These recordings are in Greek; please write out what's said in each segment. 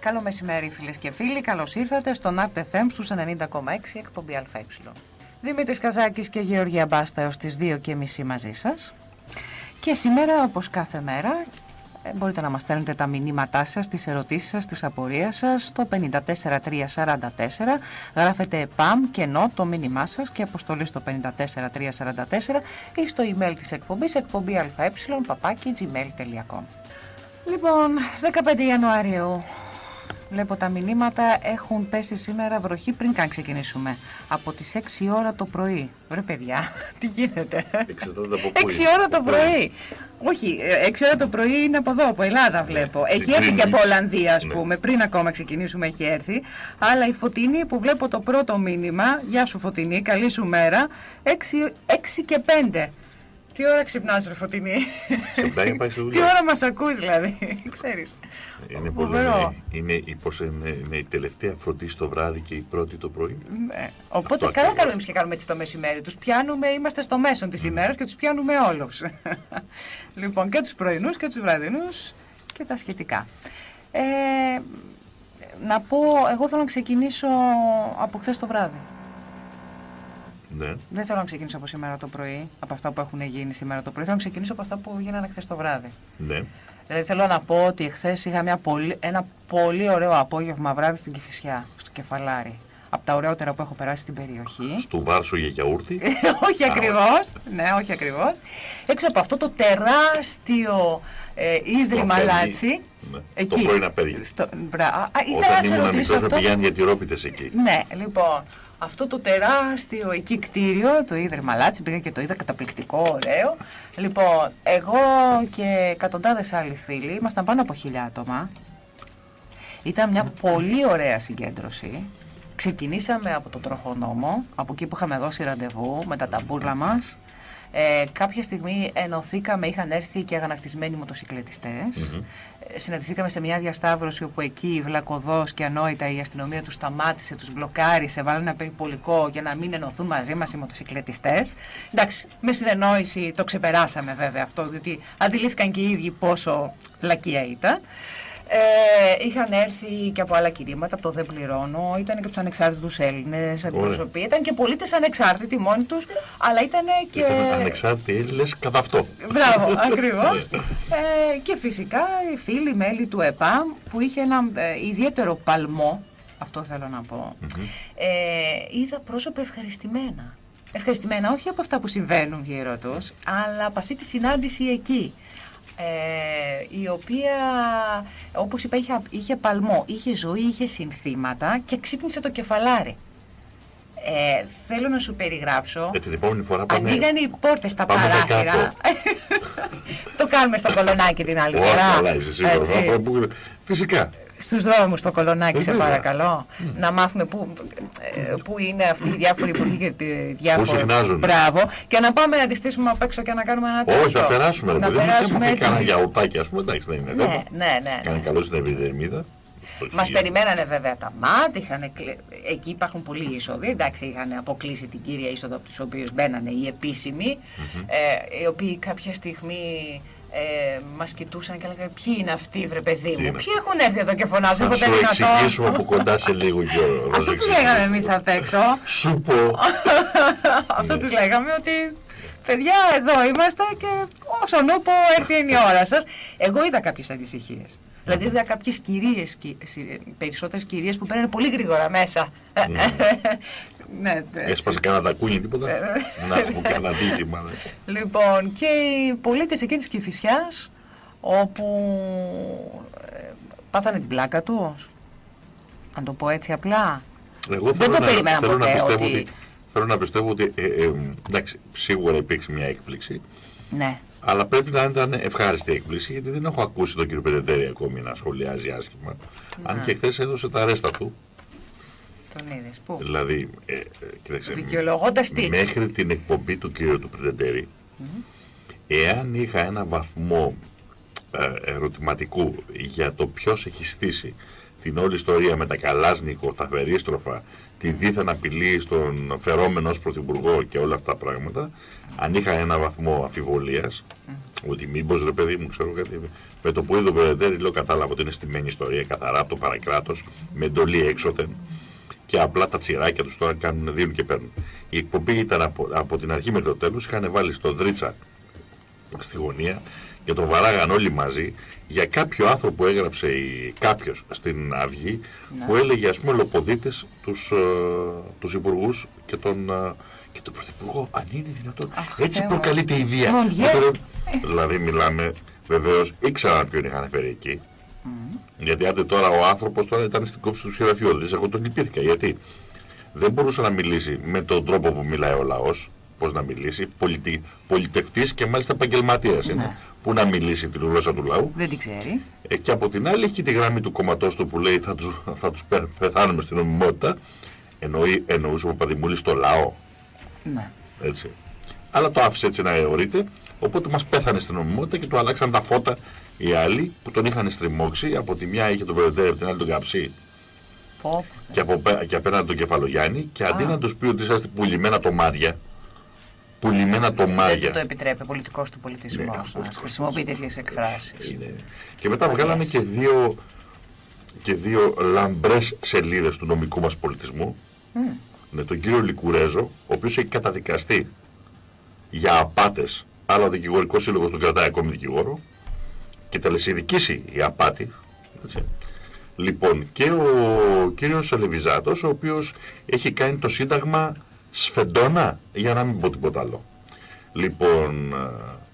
Καλό μεσημέρι φίλες και φίλοι, καλώς ήρθατε στον Art FM στους 90,6 εκπομπή ΑΕ. Δημήτρης Καζάκης και Γεωργία Μπάστα έως τις 2.30 μαζί σας. Και σήμερα όπως κάθε μέρα ε, μπορείτε να μας στέλνετε τα μηνύματά σας, τις ερωτήσεις σας, τις απορίες σας στο 54344 γράφετε ΠΑΜ και ΝΟ το μήνυμά σας και αποστολή στο 54344 ή στο email της εκπομπής εκπομπή αε παπάκι gmail.com Λοιπόν, 15 Ιανουαρίου Βλέπω τα μηνύματα έχουν πέσει σήμερα βροχή πριν καν ξεκινήσουμε. Από τις 6 ώρα το πρωί. Βρε παιδιά, τι γίνεται; 6 ώρα το πρωί. Όχι, 6 ώρα το πρωί είναι από εδώ, από Ελλάδα βλέπω. Ναι, έχει έρθει και από Ολλανδία, ας ναι. πούμε, πριν ακόμα ξεκινήσουμε έχει έρθει. Αλλά η Φωτεινή που βλέπω το πρώτο μήνυμα, γεια σου Φωτεινή, καλή σου μέρα, 6, 6 και 5. Τι ώρα ξυπνάς ρε Φωτεινή; Ξυπνάει πάει στη Τι ώρα μας ακούς δηλαδή, ξέρεις. Είναι πολύ είναι, είναι, είναι, είναι, η τελευταία φροντίση το βράδυ και η πρώτη το πρωί. Ναι. Οπότε Αυτό καλά κάνουμε εμείς και κάνουμε έτσι το μεσημέρι. Τους πιάνουμε, είμαστε στο μέσον της mm. ημέρας και τους πιάνουμε όλους. λοιπόν και τους πρωινούς και τους βραδινούς και τα σχετικά. Ε, να πω, εγώ θέλω να ξεκινήσω από χθες το βράδυ. Ναι. Δεν θέλω να ξεκινήσω από σήμερα το πρωί, από αυτά που έχουν γίνει σήμερα το πρωί. Θέλω να ξεκινήσω από αυτά που γίνανε χθες το βράδυ. Ναι. Δηλαδή θέλω να πω ότι χθες είχα μια πολύ, ένα πολύ ωραίο απόγευμα βράδυ στην Κηφισιά, στο Κεφαλάρι. Από τα ωραιότερα που έχω περάσει στην περιοχή. Στο Βάρσο για γιαούρτι. όχι ακριβώς. Ναι, όχι ακριβώς. Έξω από αυτό το τεράστιο ε, ίδρυμα Λάτση. Ναι. Εκεί. Το πρώην Απέργη. Στο... Μπρα... Όταν ήμουν μικρός θα πηγαίνει για τυρόπιτες εκεί. Ναι, λοιπόν αυτό το τεράστιο εκεί κτίριο, το Ίδρυμα Λάτση, πήγα και το είδα καταπληκτικό, ωραίο. Λοιπόν, εγώ και εκατοντάδες άλλοι φίλοι, ήμασταν πάνω από χίλια άτομα. Ήταν μια πολύ ωραία συγκέντρωση. Ξεκινήσαμε από τον Τροχονόμο, από εκεί που είχαμε δώσει ραντεβού με τα ταμπούρλα μας. Ε, κάποια στιγμή ενωθήκαμε, είχαν έρθει και αγανακτισμένοι μοτοσυκλετιστές. Mm Συναντηθήκαμε σε μια διασταύρωση όπου εκεί βλακοδός και ανόητα η αστυνομία τους σταμάτησε, τους μπλοκάρισε, βάλανε ένα περιπολικό για να μην ενωθούν μαζί μας οι μοτοσυκλετιστές. Εντάξει, με συνεννόηση το ξεπεράσαμε βέβαια αυτό, διότι αντιλήφθηκαν και οι ίδιοι πόσο λακία ήταν. Ε, είχαν έρθει και από άλλα κηρύματα, από το Δεν Πληρώνω, ήταν και από τους ανεξάρτητους Έλληνες αντιπροσωπή. Ήταν και πολίτες ανεξάρτητοι μόνοι τους, αλλά ήταν και. Ήταν ανεξάρτητοι Έλληνες κατά αυτό. Μπράβο, ακριβώς. ε, και φυσικά οι φίλοι μέλη του ΕΠΑ που είχε ένα ε, ιδιαίτερο παλμό, αυτό θέλω να πω. ε, είδα πρόσωπα ευχαριστημένα. Ευχαριστημένα όχι από αυτά που συμβαίνουν γύρω τους, αλλά από αυτή τη συνάντηση εκεί ε, η οποία όπως είπα είχε, είχε παλμό, είχε ζωή, είχε συνθήματα και ξύπνησε το κεφαλάρι. Ε, θέλω να σου περιγράψω. Ε, την επόμενη φορά πάμε. Ανοίγαν οι πόρτες στα παράθυρα. το κάνουμε στο κολονάκι την άλλη φορά. Φυσικά στους δρόμους στο κολονάκι, σε παρακαλώ. Να μάθουμε πού, ε, πού είναι αυτοί οι διάφοροι υπουργοί και οι διάφοροι. Μπράβο. Και να πάμε να τη στήσουμε απ' έξω και να κάνουμε ένα τέτοιο. Όχι, να περάσουμε. Να περάσουμε έτσι. Κάνα γιαουρτάκι, ας πούμε, εντάξει, δεν είναι. Ναι, ναι, ναι. Κάνε καλό στην επιδερμίδα. Μας περιμένανε βέβαια τα ΜΑΤ, είχαν, εκεί υπάρχουν πολλοί είσοδοι. Εντάξει, είχαν αποκλείσει την κύρια είσοδο από τους οποίους μπαίνανε οι επίσημοι, ε, οι οποίοι κάποια στιγμή ε, μας κοιτούσαν και έλεγαν Ποιοι είναι αυτοί, βρε παιδί μου, Ποιοι έχουν έρθει εδώ και φωνάζουν. Θα σου εξηγήσουμε από κοντά σε λίγο, Γιώργο. Αυτό του λέγαμε εμείς απ' έξω. Σου πω. Αυτό του λέγαμε ότι παιδιά εδώ είμαστε και όσον ούπο έρθει είναι η ώρα σας. Εγώ είδα κάποιες ανησυχίε. Δηλαδή είδα κάποιες κυρίες, περισσότερες κυρίες που παίρνουν πολύ γρήγορα μέσα. Ναι. ναι, Έσπασε κανένα τακούνι τίποτα; Ε, να έχουμε κανένα δίδυμα. Ναι. Λοιπόν, και οι πολίτες εκεί της Κυφυσιάς, όπου ε, πάθανε την πλάκα τους. Αν το πω έτσι απλά. Εγώ Δεν το περίμενα ποτέ ότι... Θέλω να πιστεύω ότι ε, ε, εντάξει, σίγουρα υπήρξε μια έκπληξη. Ναι. Αλλά πρέπει να ήταν ευχάριστη έκπληξη γιατί δεν έχω ακούσει τον κύριο Πεντεντέρη ακόμη να σχολιάζει άσχημα. Αν και χθες έδωσε τα ρέστα του. Τον είδες πού; Δηλαδή, ε, ε, τι; Μέχρι την εκπομπή του κύριου του Πεντεντέρη, εάν είχα ένα βαθμό ε, ερωτηματικού για το ποιος έχει στήσει την όλη ιστορία με τα Καλάσνικο, τα φερίστροφα, τη δίθεν απειλή στον φερόμενο ως πρωθυπουργό και όλα αυτά τα πράγματα, αν είχα ένα βαθμό αφιβολίας, ότι μήπως ρε παιδί μου, ξέρω κάτι, με το που είδε ο Περεντέρη, λέω κατάλαβα ότι είναι στημένη ιστορία καθαρά από το παρακράτος, με εντολή έξωθεν και απλά τα τσιράκια τους τώρα κάνουν, δίνουν και παίρνουν. Η εκπομπή ήταν από, από την αρχή μέχρι το τέλος, είχαν βάλει στο Δρίτσα στη γωνία και τον βαράγαν όλοι μαζί για κάποιο άνθρωπο που έγραψε η, κάποιος στην Αυγή Ναι. που έλεγε ας πούμε λοποδίτες τους, ε, τους υπουργούς και τον, ε, και τον πρωθυπουργό αν είναι δυνατόν Αχ, έτσι Θεέ μου. προκαλείται η βία Mon Dieu. Οπότε, δηλαδή μιλάμε βεβαίως ήξεραν ποιον είχαν φέρει εκεί Μμ. γιατί άντε τώρα ο άνθρωπος τώρα ήταν στην κόψη του ψηραφιώδης εγώ τον λυπήθηκα γιατί δεν μπορούσε να μιλήσει με τον τρόπο που μιλάει ο λαός πώς να μιλήσει, πολιτι... πολιτευτής και μάλιστα επαγγελματίας είναι, Ναι. Που να μιλήσει τη γλώσσα του λαού Δεν την ξέρει. ε, και από την άλλη έχει και τη γραμμή του κομματός του που λέει θα τους, θα τους πε- πεθάνουμε στην νομιμότητα Εννοεί, εννοούσε ο Παπαδημούλης στο λαό Ναι. έτσι. Αλλά το άφησε έτσι να αιωρείται οπότε μας πέθανε στην νομιμότητα και του αλλάξαν τα φώτα οι άλλοι που τον είχαν στριμώξει από τη μια είχε τον Βερντέρ από την άλλη τον Καψί Πω, πω, και, από, πέ- και απέναντι τον Κεφαλογιάννη και αντί Α. να τους πει ότι είσαστε πουλημένα τομάρια πουλημένα Δεν τομάρια του το επιτρέπει ο πολιτικός του Ναι, πολιτισμός να πολιτικός. χρησιμοποιεί τέτοιες εκφράσεις. Είναι. Και μετά Yes. βγάλαμε και δύο, και δύο λαμπρές σελίδες του νομικού μας πολιτισμού Μμ. με τον κύριο Λικουρέζο, ο οποίος έχει καταδικαστεί για απάτες, αλλά ο δικηγορικός σύλλογος τον κρατάει ακόμη δικηγόρο και τελεσυνδικήσει η απάτη. Έτσι. Λοιπόν, και ο κύριος Σελεβιζάτος, ο οποίος έχει κάνει το σύνταγμα σφεντόνα, για να μην πω τίποτα άλλο. Λοιπόν, ε,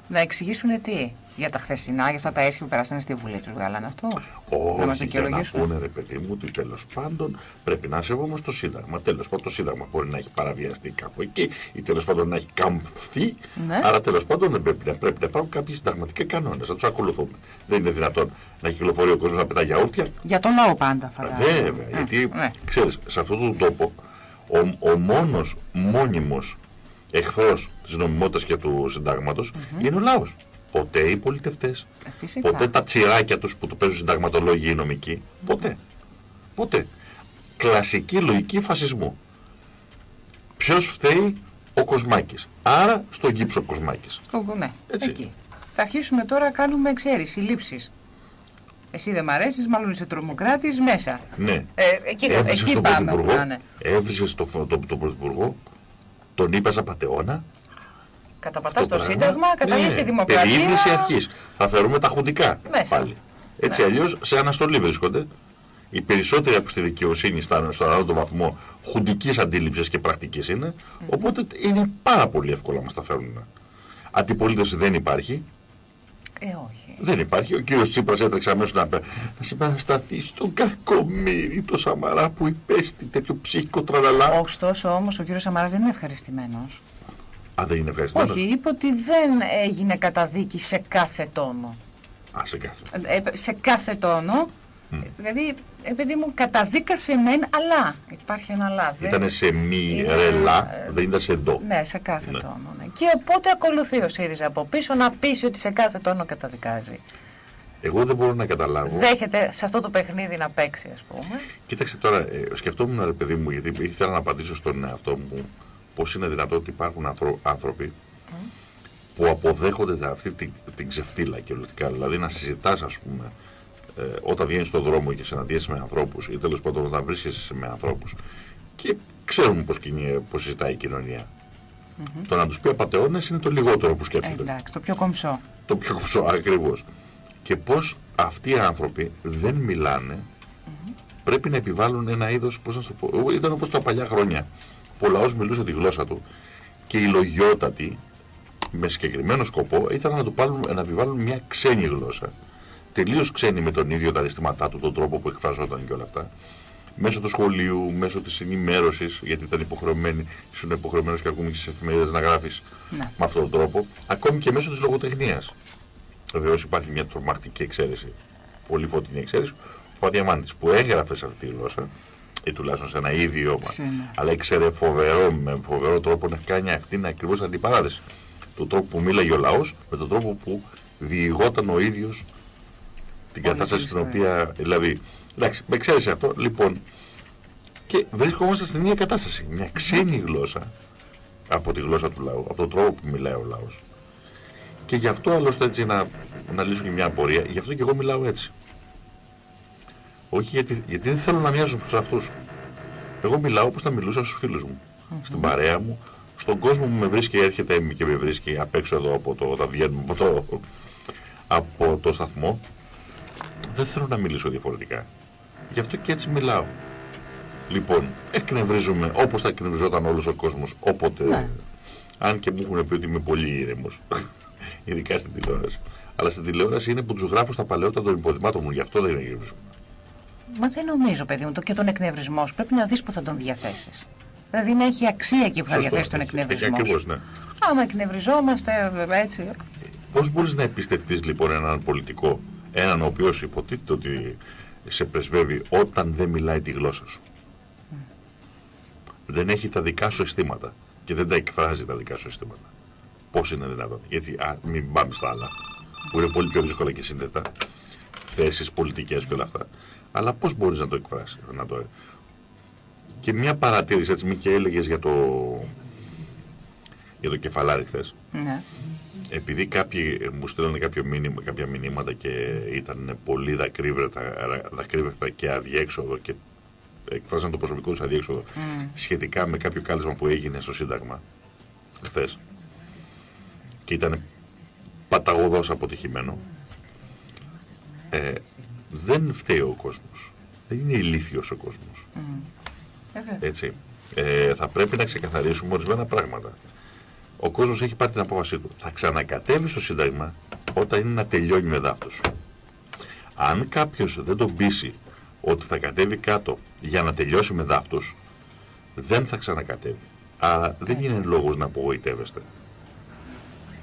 Να εξηγήσουν τι. Για τα χθεσινά, για αυτά τα έσχη που περάσανε στη Βουλή τους βγάλανε αυτό; Να μας Όχι, για να δικαιολογήσουν. πούνε ρε παιδί μου ότι τέλος πάντων πρέπει να σεβόμαστε το Σύνταγμα. Τέλος πάντων το Σύνταγμα μπορεί να έχει παραβιαστεί κάπου εκεί ή τέλος πάντων να έχει καμφθεί. Ναι. Άρα τέλος πάντων δεν πρέπει, να- πρέπει να υπάρχουν κάποιοι συνταγματικοί κανόνες. Να τους ακολουθούμε. Δεν είναι δυνατόν να κυκλοφορεί ο κόσμος να πετά γιαούρτια. Για τον λαό πάντα φαντάζομαι. Βέβαια, Ε, γιατί ναι. ξέρεις, σε αυτόν τον τόπο ο, ο μόνος μόνιμος εχθρός της νομιμότητας και του συντάγματος Μμμ. είναι ο λαός. Ποτέ οι πολιτευτές, Ε, Φυσικά. ποτέ τα τσιράκια τους που του παίζουν συνταγματολόγοι ή νομικοί. Ποτέ. Ποτέ. Κλασική λογική φασισμού. Ποιος φταίει; Ο Κοσμάκης. Άρα στον κύψο Κοσμάκης. Στο- ναι, Έτσι. εκεί. Θα αρχίσουμε τώρα να κάνουμε εξαίρεση, λήψεις. Εσύ δεν μ' αρέσεις, μάλλον είσαι τρομοκράτης, μέσα. Ναι. Ε, εκεί Έβρισες εκεί στον πάμε όπου Πρωθυπουργό, να είναι. έβρισες στο, το, το, τον Πρωθυπουργό, τον είπα πατεώνα, Καταπατάς το πράγμα. σύνταγμα, καταλύεις Ναι, τη δημοκρατία. Περιήγηση αρχής. Θα φέρουμε τα χουντικά Μέσα. πάλι. Έτσι Ναι. αλλιώς σε αναστολή βρίσκονται. Οι περισσότεροι από στη δικαιοσύνη στον στον ανώτατο βαθμό χουντικής αντίληψης και πρακτικής είναι. Οπότε είναι πάρα πολύ εύκολο να μας τα φέρουν. Αντιπολίτευση δεν υπάρχει. Ε, όχι. Δεν υπάρχει. Ο κύριος Τσίπρας έτρεξε αμέσως να, πε- να συμπαρασταθεί στον κακομύρι το Σαμαρά που υπέστη τέτοιο ψυχικό τραλαλά. Ωστόσο όμως ο κύριος Σαμαράς δεν είναι ευχαριστημένος. Α, δεν είναι ευχαριστημένος; Όχι, είπε ότι δεν έγινε καταδίκη σε κάθε τόνο. Α, σε κάθε. Ε, ε, σε κάθε τόνο. Μμ. Δηλαδή, επειδή μου καταδίκασε μεν, αλλά. Υπάρχει ένα αλλά. δεν- Ήταν σε μη Είναι, ρελά, ε, δεν ήταν σε ντο. Ναι, σε κάθε Ναι. τόνο. Ναι. Και οπότε ακολουθεί ο ΣΥΡΙΖΑ από πίσω να πείσει ότι σε κάθε τόνο καταδικάζει. Εγώ δεν μπορώ να καταλάβω. Δέχεται σε αυτό το παιχνίδι να παίξει, ας πούμε. Κοίταξε τώρα, ε, σκεφτόμουν ρε παιδί μου, γιατί ήθελα να απαντήσω στον εαυτό μου πώς είναι δυνατόν ότι υπάρχουν άνθρω- άνθρωποι Μμ. που αποδέχονται αυτή την, την ξεφτύλα κυριολεκτικά. Δηλαδή να συζητάς ας πούμε ε, όταν βγαίνεις στον δρόμο και συναντιέσαι με ανθρώπους ή τέλος πάντων όταν βρίσκεσαι με ανθρώπους και ξέρουμε πώς, κινεί, πώς συζητάει η κοινωνία. Μμμ. Το να τους πει απατεώνες είναι το λιγότερο που Ε, σκέφτονται. εντάξει, το πιο κομψό. το πιο κοψό ακριβώς. Και πώς αυτοί οι άνθρωποι δεν μιλάνε Μμμ. πρέπει να επιβάλλουν ένα είδος, πώς να σου το πω, εγώ ήταν όπως τα παλιά χρόνια που ο λαός μιλούσε τη γλώσσα του και οι λογιότατοι με συγκεκριμένο σκοπό ήθελαν να του πάρουν, να επιβάλλουν μια ξένη γλώσσα. Τελείως ξένη με τον ίδιο τα αισθήματά του, τον τρόπο που εκφραζόταν και όλα αυτά. Μέσω του σχολείου, μέσω της ενημέρωσης, γιατί ήταν υποχρεωμένοι, ήσουν υποχρεωμένος και ακόμη και στις εφημερίδες να γράφεις Ναι. με αυτόν τον τρόπο, ακόμη και μέσω της λογοτεχνίας. Βεβαίως υπάρχει μια τρομακτική εξαίρεση, πολύ φωτεινή εξαίρεση, ο Παδιαμάντης που έγραφε σε αυτή τη γλώσσα, ή τουλάχιστον σε ένα ίδιο Ξένα. αλλά ήξερε φοβερό, με φοβερό τρόπο να κάνει αυτήν ακριβώς αντιπαράθεση. Το τρόπο που μίλαγε ο λαός με τον τρόπο που διηγόταν ο ίδιος την κατάσταση στην οποία, δηλαδή, εντάξει, με εξαίρεση αυτό, λοιπόν, και βρισκόμαστε στην ίδια κατάσταση. Μια ξένη γλώσσα από τη γλώσσα του λαού, από τον τρόπο που μιλάει ο λαός. Και γι' αυτό άλλωστε έτσι να, να λύσω και μια απορία, γι' αυτό και εγώ μιλάω έτσι. Όχι γιατί, γιατί δεν θέλω να μοιάζω στους αυτούς. Εγώ μιλάω όπως θα μιλούσα στους φίλους μου, στην παρέα μου, στον κόσμο που με βρίσκει, έρχεται και με βρίσκει απ' έξω εδώ από το, όταν βγαίνουμε από το, από το σταθμό, δεν θέλω να μιλήσω διαφορετικά. Γι' αυτό και έτσι μιλάω. Λοιπόν, εκνευρίζομαι όπως θα εκνευριζόταν όλος ο κόσμος όποτε. Ναι. Αν και μου έχουν πει ότι είμαι πολύ ήρεμος. Ειδικά στην τηλεόραση. Αλλά στην τηλεόραση είναι που τους γράφω στα παλαιότερα των υποδημάτων μου, γι' αυτό δεν εκνευριζόμαι. Μα δεν νομίζω, παιδί μου, το και τον εκνευρισμό σου πρέπει να δεις που θα τον διαθέσεις. Δηλαδή να έχει αξία εκεί που θα διαθέσει τον εκνευρισμό. Ακριβώς, ναι. Άμα εκνευριζόμαστε έτσι. Πώς μπορείς να εμπιστευτεί λοιπόν έναν πολιτικό, έναν ο οποίος υποτίθεται ότι σε πρεσβεύει όταν δεν μιλάει τη γλώσσα σου δεν έχει τα δικά σου αισθήματα και δεν τα εκφράζει τα δικά σου αισθήματα. Πώς είναι δυνατόν. Γιατί, α, μην πάμε στα άλλα, που είναι πολύ πιο δύσκολα και σύνδετα, θέσεις πολιτικές και όλα αυτά. Αλλά πώς μπορείς να το εκφράσεις, να το... Και μια παρατήρηση, έτσι, μη και έλεγες για το, για το κεφαλάρι χθες. Ναι. Επειδή κάποιοι μου στέλνουν κάποιο μήνυμα, κάποια μηνύματα και ήταν πολύ δακρύβρετα και αδιέξοδο και εκφράσαν το προσωπικό τους αδιέξοδο mm. σχετικά με κάποιο κάλεσμα που έγινε στο Σύνταγμα χθες. Και ήταν παταγωδός αποτυχημένο. Ε, δεν φταίει ο κόσμος. Δεν είναι ηλίθιος ο κόσμος. Mm. Έτσι. Ε, θα πρέπει να ξεκαθαρίσουμε ορισμένα πράγματα. Ο κόσμος έχει πάρει την απόφασή του. Θα ξανακατέβει στο Σύνταγμα όταν είναι να τελειώνει με δάφτος. Αν κάποιος δεν τον πείσει ότι θα κατέβει κάτω για να τελειώσει με δάφτους, δεν θα ξανακατέβει. Άρα δεν είναι λόγος να απογοητεύεστε.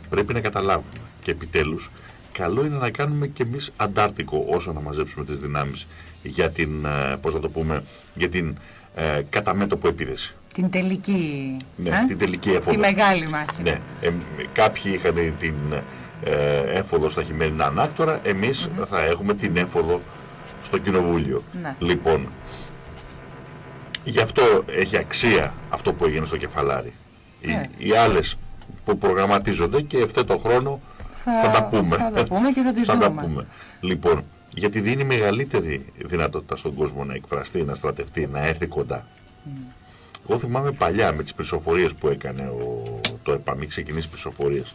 Πρέπει να καταλάβουμε. Και επιτέλους, καλό είναι να κάνουμε και εμείς αντάρτικο όσο να μαζέψουμε τις δυνάμεις για την, ε, πώς να το πούμε, για την ε, καταμέτωπο επίδεση. Την τελική, ναι, ε; την τελική έφοδο. Τη μεγάλη μάχη. Ναι. Ε, κάποιοι είχαν την ε, έφοδο στα χειμερινά ανάκτορα, εμείς θα έχουμε την έφοδο στο κοινοβούλιο. Ναι. Λοιπόν, γι' αυτό έχει αξία αυτό που έγινε στο κεφαλάρι. Οι, ναι. οι άλλες που προγραμματίζονται και ευθέτω χρόνο θα, θα, τα πούμε. Θα τα πούμε και θα τις θα δούμε. Τα πούμε. Λοιπόν, γιατί δίνει μεγαλύτερη δυνατότητα στον κόσμο να εκφραστεί, να στρατευτεί, να έρθει κοντά. Mm. Εγώ θυμάμαι παλιά με τις πληροφορίες που έκανε ο, το ΕΠΑΜΗ, ξεκινήσει πληροφορίες.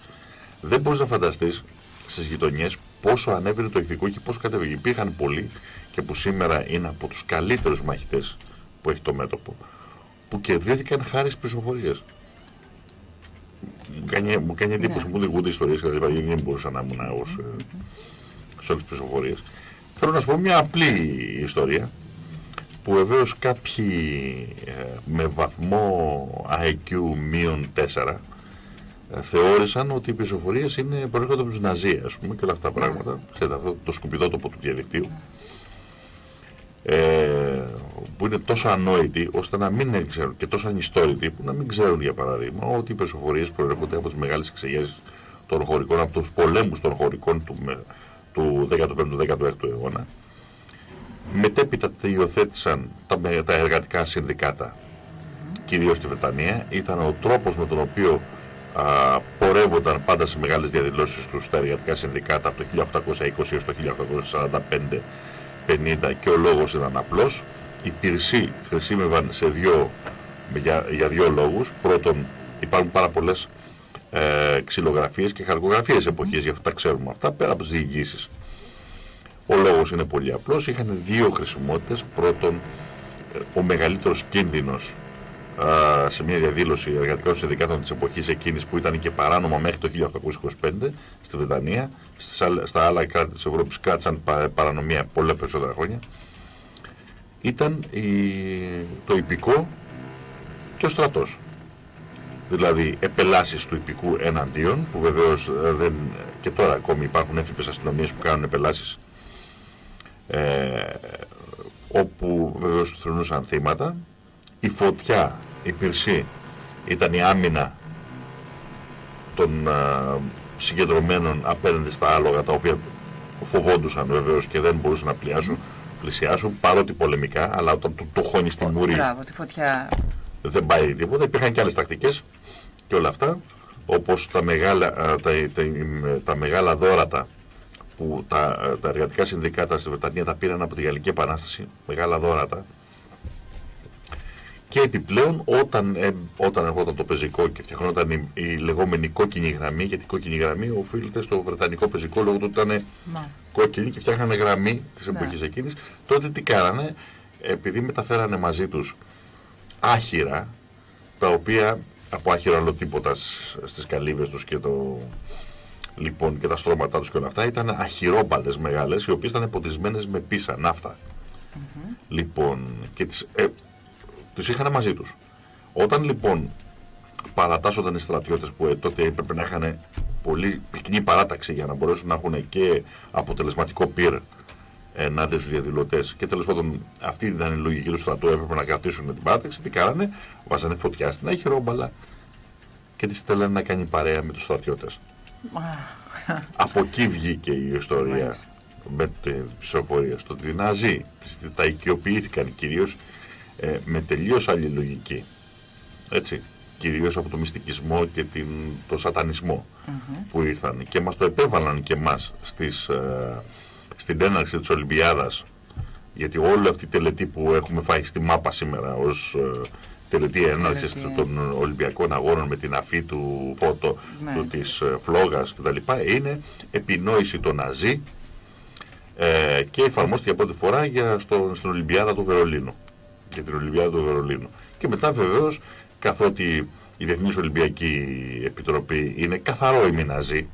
Δεν μπορείς να φανταστείς στις γειτονιές πόσο ανέβαινε το ηθικό και πόσο κατέβηκε. Υπήρχαν πολλοί και που σήμερα είναι από τους καλύτερους μαχητές που έχει το μέτωπο που κερδίθηκαν χάρη στις πληροφορίες. Μου κάνει, μου κάνει εντύπωση, ναι. μου διηγούνται ιστορίες, δηλαδή δεν μπορούσα να ήμουν ως, mm -hmm. σε όλες τις πληροφορίες. Θέλω να σου πω μια απλή ιστορία που βεβαίως κάποιοι ε, με βαθμό IQ μείον 4 ε, θεώρησαν ότι οι πληροφορίες είναι προέρχονται από τους Ναζί, ας πούμε, και όλα αυτά τα πράγματα, ξέρετε αυτό το σκουπιδότοπο του διαδικτύου, ε, που είναι τόσο ανόητοι ώστε να μην ξέρουν και τόσο ανιστόρητοι που να μην ξέρουν για παράδειγμα ότι οι πληροφορίες προέρχονται από τις μεγάλες εξεγέρσεις των χωρικών, από τους πολέμους των χωρικών του, του 15ου-16ου αιώνα. Μετέπειτα υιοθέτησαν τα, τα εργατικά συνδικάτα, κυρίως στη Βρετανία, ήταν ο τρόπος με τον οποίο α, πορεύονταν πάντα σε μεγάλες διαδηλώσεις τους στα εργατικά συνδικάτα από το 1820 έως το 1845-50 και ο λόγος ήταν απλός. Οι πυρσοί χρησιμεύαν σε δύο, για, για δύο λόγους. Πρώτον, υπάρχουν πάρα πολλές ε, ξυλογραφίες και χαρκογραφίες εποχής, γι' αυτό τα ξέρουμε αυτά, πέρα από τις διηγήσεις. Ο λόγος είναι πολύ απλός, είχαν δύο χρησιμότητες. Πρώτον, ο μεγαλύτερος κίνδυνος σε μια διαδήλωση εργατικών συνδικάτων της εποχής εκείνης που ήταν και παράνομα μέχρι το 1825 στη Βρετανία, στα άλλα κράτη της Ευρώπης κάτσαν παρανομία πολλά περισσότερα χρόνια, ήταν το υπηκό και ο στρατός. Δηλαδή επελάσεις του υπηκού εναντίον, που βεβαίως ε, δεν, και τώρα ακόμη υπάρχουν έφυπες αστυνομίες που κάνουν επελάσεις, ε, όπου βεβαίως του θύματα, η φωτιά η πυρσή ήταν η άμυνα των συγκεντρωμένων απέναντι στα άλογα τα οποία φοβόντουσαν βεβαίως και δεν μπορούσαν να πλησιάσουν, πλησιάσουν παρότι πολεμικά, αλλά όταν το, το χώνει στην μουρή. Μπράβο, τη φωτιά. Δεν πάει τίποτα. Υπήρχαν και άλλες τακτικές και όλα αυτά. Όπως τα μεγάλα, τα, τα, τα, μεγάλα δόρατα που τα, τα εργατικά συνδικάτα στη Βρετανία τα πήραν από τη Γαλλική Επανάσταση. Μεγάλα δόρατα και επιπλέον όταν, ε, όταν ερχόταν το πεζικό και φτιαχνόταν η, η λεγόμενη κόκκινη γραμμή, γιατί η κόκκινη γραμμή οφείλεται στο βρετανικό πεζικό λόγω του ότι ήταν κόκκινη και φτιάχνανε γραμμή της ναι. εποχής εκείνης, τότε τι κάνανε, επειδή μεταφέρανε μαζί τους άχυρα, τα οποία από άχυρα άλλο τίποτας στις καλύβες τους και το... Λοιπόν, και τα στρώματά τους και όλα αυτά ήταν αχυρόμπαλες μεγάλες, οι οποίες ήταν ποτισμένες με πίσα, ναύτα. Λοιπόν, και τις, ε, τους είχαν μαζί τους. Όταν λοιπόν παρατάσσονταν οι στρατιώτες που ε, τότε έπρεπε να είχαν πολύ πυκνή παράταξη για να μπορέσουν να έχουν και αποτελεσματικό πυρ ενάντια στους διαδηλωτές και τέλος πάντων αυτή ήταν η λογική τους στρατού έπρεπε να κρατήσουν την παράταξη τι κάνανε, βάζανε φωτιά στην αχυρόμπαλα και τη στέλνανε να κάνει παρέα με τους στρατιώτες. Από εκεί βγήκε η ιστορία με την ψηφοφορία στο ότι οι Ναζί τα οικειοποιήθηκαν κυρίως ε, με τελείως άλλη λογική. Έτσι. Κυρίως από το μυστικισμό και την, το σατανισμό που ήρθαν. Και μας το επέβαλαν και μας στις, ε, στην έναρξη της Ολυμπιάδας. Γιατί όλη αυτή η τελετή που έχουμε φάει στη μάπα σήμερα ως ε, τελετή έναρξης των Ολυμπιακών Αγώνων με την αφή του φώτο ναι. του, της ε, φλόγας κτλ. είναι επινόηση των Ναζί ε, και εφαρμόστηκε πρώτη φορά για στο, στην Ολυμπιάδα του Βερολίνου και την Ολυμπιάδα του Βερολίνου. Και μετά βεβαίως, καθότι η Διεθνής Ολυμπιακή Επιτροπή είναι καθαρό η Μιναζή,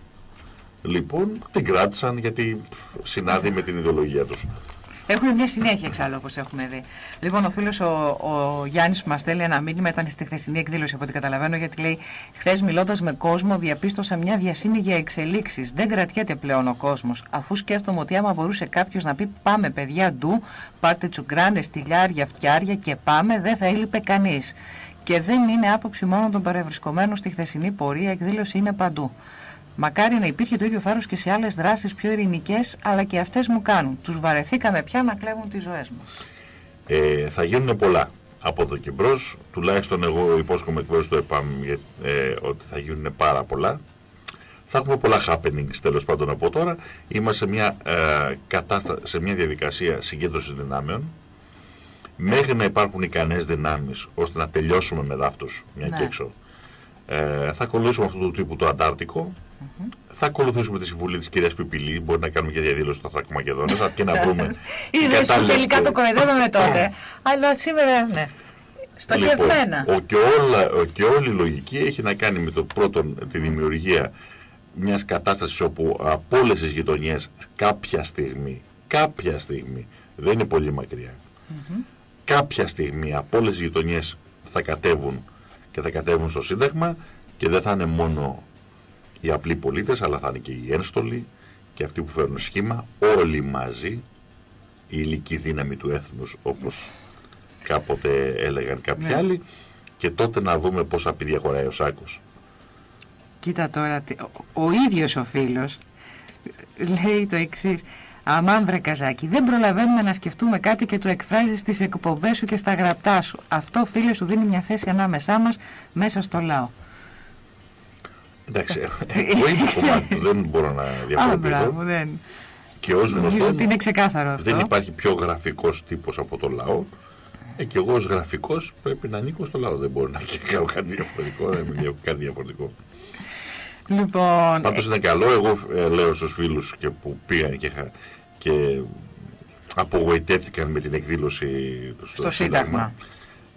λοιπόν την κράτησαν γιατί συνάδει με την ιδεολογία τους. Έχουν μια συνέχεια εξάλλου όπως έχουμε δει. Λοιπόν, ο φίλος ο, ο Γιάννης που μας στέλνει ένα μήνυμα ήταν στη χθεσινή εκδήλωση από ό,τι καταλαβαίνω, γιατί λέει: Χθες μιλώντας με κόσμο, διαπίστωσα μια διασύνη για εξελίξεις. Δεν κρατιέται πλέον ο κόσμος. Αφού σκέφτομαι ότι άμα μπορούσε κάποιος να πει: Πάμε, παιδιά, ντου, πάρτε τσουγκράνε, τυλιάρια, φτιάρια και πάμε, δεν θα έλειπε κανείς. Και δεν είναι άποψη μόνο των παρευρισκομένων στη χθεσινή πορεία, εκδήλωση είναι παντού. Μακάρι να υπήρχε το ίδιο θάρρος και σε άλλες δράσεις πιο ειρηνικές, αλλά και αυτές μου κάνουν. Τους βαρεθήκαμε πια να κλέβουν τις ζωές μας. Ε, θα γίνουν πολλά από εδώ και μπρος. Τουλάχιστον εγώ υπόσχομαι εκ μέρους του ΕΠΑΜ ε, ότι θα γίνουν πάρα πολλά. Θα έχουμε πολλά happenings τέλος πάντων από τώρα. Είμαστε σε μια, ε, κατάστα... σε μια διαδικασία συγκέντρωσης δυνάμεων. Μέχρι να υπάρχουν ικανές δυνάμεις ώστε να τελειώσουμε με δάφτους μια ναι. και έξω ε, θα ακολουθήσουμε αυτού του τύπου το Αντάρτικο. Mm Θα ακολουθήσουμε τη συμβουλή της κυρίας Πιπηλή. Μπορεί να κάνουμε και διαδήλωση στο Θρακμακεδόνια. Θα και να βρούμε. Είδε που τελικά το κοροϊδεύαμε τότε. Αλλά σήμερα, ναι. Στοχευμένα. Λοιπόν, ο, και, όλα, ο, και όλη η λογική έχει να κάνει με το πρώτον τη δημιουργία μιας κατάστασης όπου από όλες τις γειτονιές κάποια στιγμή, κάποια στιγμή, δεν είναι πολύ μακριά, κάποια στιγμή από όλες τις γειτονιές θα κατέβουν και θα κατέβουν στο Σύνταγμα και δεν θα είναι μόνο οι απλοί πολίτες αλλά θα είναι και οι ένστολοι και αυτοί που φέρνουν σχήμα όλοι μαζί η ηλική δύναμη του έθνους όπως κάποτε έλεγαν κάποιοι ναι. άλλοι και τότε να δούμε πόσα πίδια χωράει ο Σάκος. Κοίτα τώρα, ο, ο ίδιος ο φίλος λέει το εξής Αμάν βρε καζάκι, δεν προλαβαίνουμε να σκεφτούμε κάτι και το εκφράζεις στις εκπομπές σου και στα γραπτά σου. Αυτό φίλε σου δίνει μια θέση ανάμεσά μας μέσα στο λαό. Εντάξει, εγώ είμαι κομμάτι δεν μπορώ να διαφορετήσω. Α, δεν. Και ως γνωστό είναι ξεκάθαρο αυτό. δεν υπάρχει πιο γραφικός τύπος από το λαό. Ε, και εγώ ως γραφικός πρέπει να ανήκω στο λαό. Δεν μπορώ να κάνω κάτι διαφορετικό, δεν έχω κάτι διαφορετικό. Λοιπόν... Πάντως είναι καλό, εγώ ε, λέω στους φίλους και που πήγαν και, και απογοητεύτηκαν με την εκδήλωση στο, στο Σύνταγμα.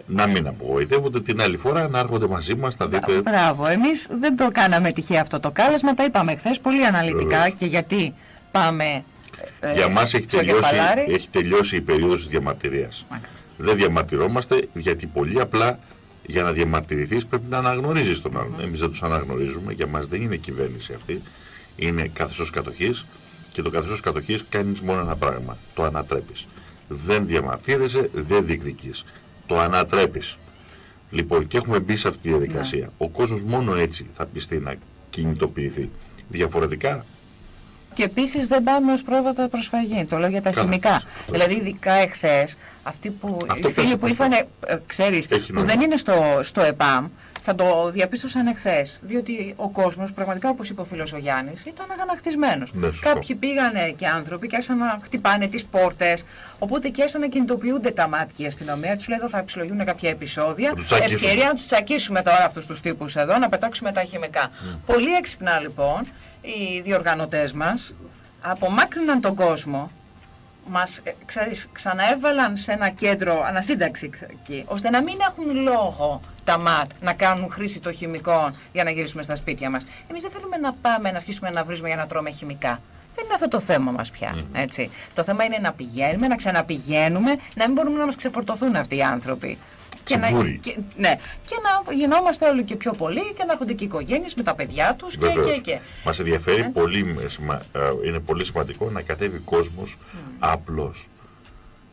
Να μην απογοητεύονται. Την άλλη φορά, να έρχονται μαζί μας, θα δείτε... Μπράβο, εμείς δεν το κάναμε τυχαία αυτό το κάλεσμα, τα είπαμε χθες πολύ αναλυτικά και γιατί πάμε ε, Για μας έχει τελειώσει, έχει τελειώσει η περίοδος της διαμαρτυρίας. Δεν διαμαρτυρόμαστε γιατί πολύ απλά για να διαμαρτυρηθείς πρέπει να αναγνωρίζεις τον άλλον. Εμείς δεν τους αναγνωρίζουμε, για μας δεν είναι κυβέρνηση αυτή. Είναι καθεστώς κατοχής και το καθεστώς κατοχής κάνεις μόνο ένα πράγμα. Το ανατρέπεις. Δεν διαμαρτύρεσαι, δεν διεκδικείς. Το ανατρέπεις. Λοιπόν, και έχουμε μπει σε αυτή τη διαδικασία. Ναι. Ο κόσμος μόνο έτσι θα πιστεί να κινητοποιηθεί. Διαφορετικά Και επίσης δεν πάμε ως πρόβατα προσφαγή. Το λέω για τα Καλά. χημικά. Αυτό. Δηλαδή, ειδικά εχθές, αυτοί που. Αυτό οι φίλοι πες, που πες, ήρθαν, ξέρεις, Έχει που νόημα. δεν είναι στο, στο ΕΠΑΜ, θα το διαπίστωσαν εχθές. Διότι ο κόσμος, πραγματικά όπως είπε ο φίλος ο Γιάννης, ήταν αγανακτισμένος. Ναι, σωστό. Κάποιοι πήγανε και άνθρωποι και άρχισαν να χτυπάνε τις πόρτες. Οπότε και άρχισαν να κινητοποιούνται τα μάτια η αστυνομία. Τους λέει εδώ θα επιλογούν κάποια επεισόδια. Θα τους τσακίσουμε. Ευκαιρία να τους τσακίσουμε τώρα αυτούς τους τύπους εδώ, να πετάξουμε τα χημικά. Πολύ έξυπνα λοιπόν οι διοργανωτές μας απομάκρυναν τον κόσμο μας ε, ξέρεις, ξαναέβαλαν σε ένα κέντρο ανασύνταξη εκεί, ώστε να μην έχουν λόγο τα ΜΑΤ να κάνουν χρήση των χημικών για να γυρίσουμε στα σπίτια μας. Εμείς δεν θέλουμε να πάμε να αρχίσουμε να βρίζουμε για να τρώμε χημικά. Δεν είναι αυτό το θέμα μας πια. Μμμ. Έτσι. Το θέμα είναι να πηγαίνουμε, να ξαναπηγαίνουμε, να μην μπορούμε να μας ξεφορτωθούν αυτοί οι άνθρωποι. Και να, Τσιμπούρι. και, ναι, και να γινόμαστε όλο και πιο πολλοί και να έρχονται και οι οικογένειες με τα παιδιά τους και, Βεβαίως. και, και. Μας ενδιαφέρει Έτσι. πολύ, με- σημα- ε, είναι πολύ σημαντικό να κατέβει κόσμος απλός.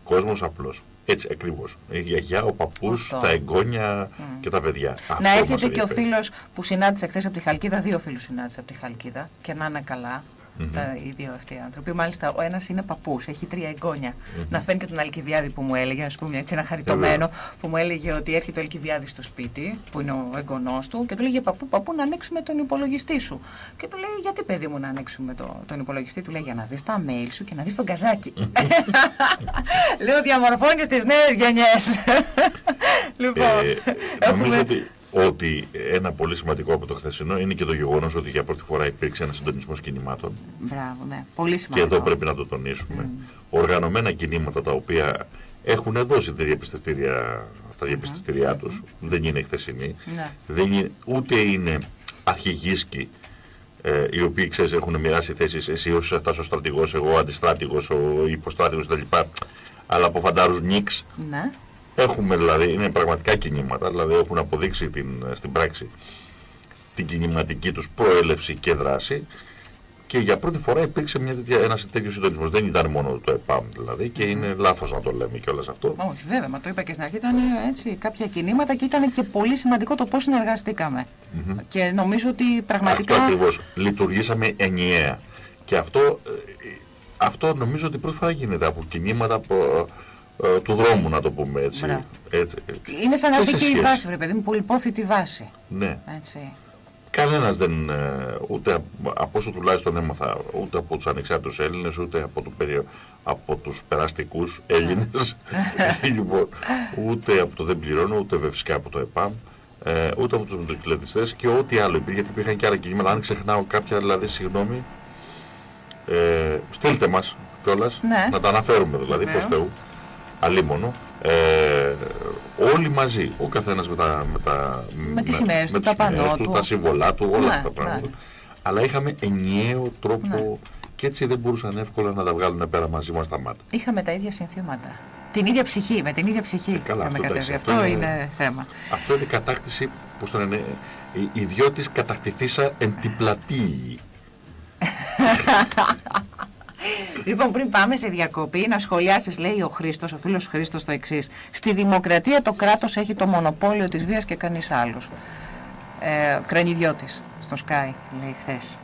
Κόσμος απλός. Έτσι ακριβώς. Η γιαγιά, ο παππούς, Αυτό. τα εγγόνια Μμ. και τα παιδιά. Αυτό Να μας έρχεται και ο ενδιαφέρει. φίλος που συνάντησε χθες από τη Χαλκίδα, δύο φίλους συνάντησε από τη Χαλκίδα και να είναι καλά. Μμμ. Τα, οι δύο αυτοί οι άνθρωποι. Μάλιστα, ο ένας είναι παππούς, έχει τρία εγγόνια. Μμμ. Να φαίνει και τον Αλκιβιάδη που μου έλεγε, ας πούμε, έτσι ένα χαριτωμένο, που μου έλεγε ότι έρχεται ο Αλκιβιάδης στο σπίτι, που είναι ο εγγονός του, και του λέγε Παππού, παππού, να ανοίξουμε τον υπολογιστή σου. Και του λέει, Γιατί παιδί μου να ανοίξουμε το, τον υπολογιστή, του λέει, Για να δεις τα mail σου και να δεις τον καζάκι. Λέω, διαμορφώνεις τις νέες γενιές. λοιπόν, Ε, νομίζω ότι, ότι ένα πολύ σημαντικό από το χθεσινό είναι και το γεγονός ότι για πρώτη φορά υπήρξε ένας συντονισμός κινημάτων. Μπράβο, ναι. Πολύ Και σημαντικό. εδώ πρέπει να το τονίσουμε. Μμ. Οργανωμένα κινήματα τα οποία έχουν δώσει τα διαπιστευτήρια, τα διαπιστευτήριά τους, δεν είναι χθεσινοί, Ναι. δεν είναι, ούτε είναι αρχηγίσκοι ε, οι οποίοι ξέρεις, έχουν μοιράσει θέσεις εσύ ως αυτάς ο στρατηγός, εγώ ο αντιστράτηγος, ο υποστράτηγος κτλ. Αλλά από φαντάρους νίξ Ναι. Έχουμε δηλαδή, είναι πραγματικά κινήματα, δηλαδή έχουν αποδείξει την, στην πράξη την κινηματική τους προέλευση και δράση και για πρώτη φορά υπήρξε μια τέτοια, ένας τέτοιος συντονισμός. Δεν ήταν μόνο το ΕΠΑΜ δηλαδή και είναι λάθος να το λέμε και όλες αυτό. Όχι, βέβαια, μα το είπα και στην αρχή. Ήταν έτσι κάποια κινήματα και ήταν και πολύ σημαντικό το πώς συνεργαστήκαμε. Μμμ. Και νομίζω ότι πραγματικά. Αυτό ακριβώς. Λειτουργήσαμε ενιαία. Και αυτό, ε, αυτό νομίζω ότι πρώτη φορά γίνεται από κινήματα από, ε, του δρόμου να το πούμε έτσι. Μπράβο. έτσι. Είναι σαν να Και έρθει σε και η σχέση. βάση, βρε παιδί μου, πολυπόθητη βάση. Ναι. Έτσι. Κανένας δεν, ε, ούτε από- από όσο τουλάχιστον έμαθα, ούτε από τους ανεξάρτητους Έλληνες, ούτε από, το περιο, από τους περαστικούς Έλληνες, λοιπόν, ούτε από το δεν πληρώνω, ούτε φυσικά από το ΕΠΑΜ, ε, ούτε από τους μοτοκλετιστές και ό,τι άλλο υπήρχε, γιατί υπήρχαν και άλλα κινήματα. Αν ξεχνάω κάποια, δηλαδή, συγγνώμη, ε, στείλτε μας κιόλας, Ναι. να τα αναφέρουμε δηλαδή, Βεβαίως. προς Θεού, αλίμονο, ε, όλοι μαζί, ο καθένας με τα, με τα, Με τις σημαίες του, τις τα πανό σημαίες του. τα συμβολά του, όλα Ναι, αυτά τα ναι. πράγματα. Αλλά είχαμε ενιαίο τρόπο Ναι. και έτσι δεν μπορούσαν εύκολα να τα βγάλουν πέρα μαζί μας τα μάτια. Είχαμε τα ίδια συνθήματα. Την ίδια ψυχή, με την ίδια ψυχή. Ε, καλά, είχαμε αυτό κατέβει. εντάξει, Αυτό, αυτό είναι... είναι- θέμα. Αυτό είναι η κατάκτηση, πώς το λένε, η- ιδιώτης κατακτηθήσα εν την πλατή. Λοιπόν, πριν πάμε σε διακοπή, να σχολιάσεις, λέει ο Χρήστος, ο φίλος Χρήστος, το εξής. Στη δημοκρατία το κράτος έχει το μονοπόλιο της βίας και κανείς άλλος. Ε, Κρανιδιώτης, στο Sky, λέει χθες.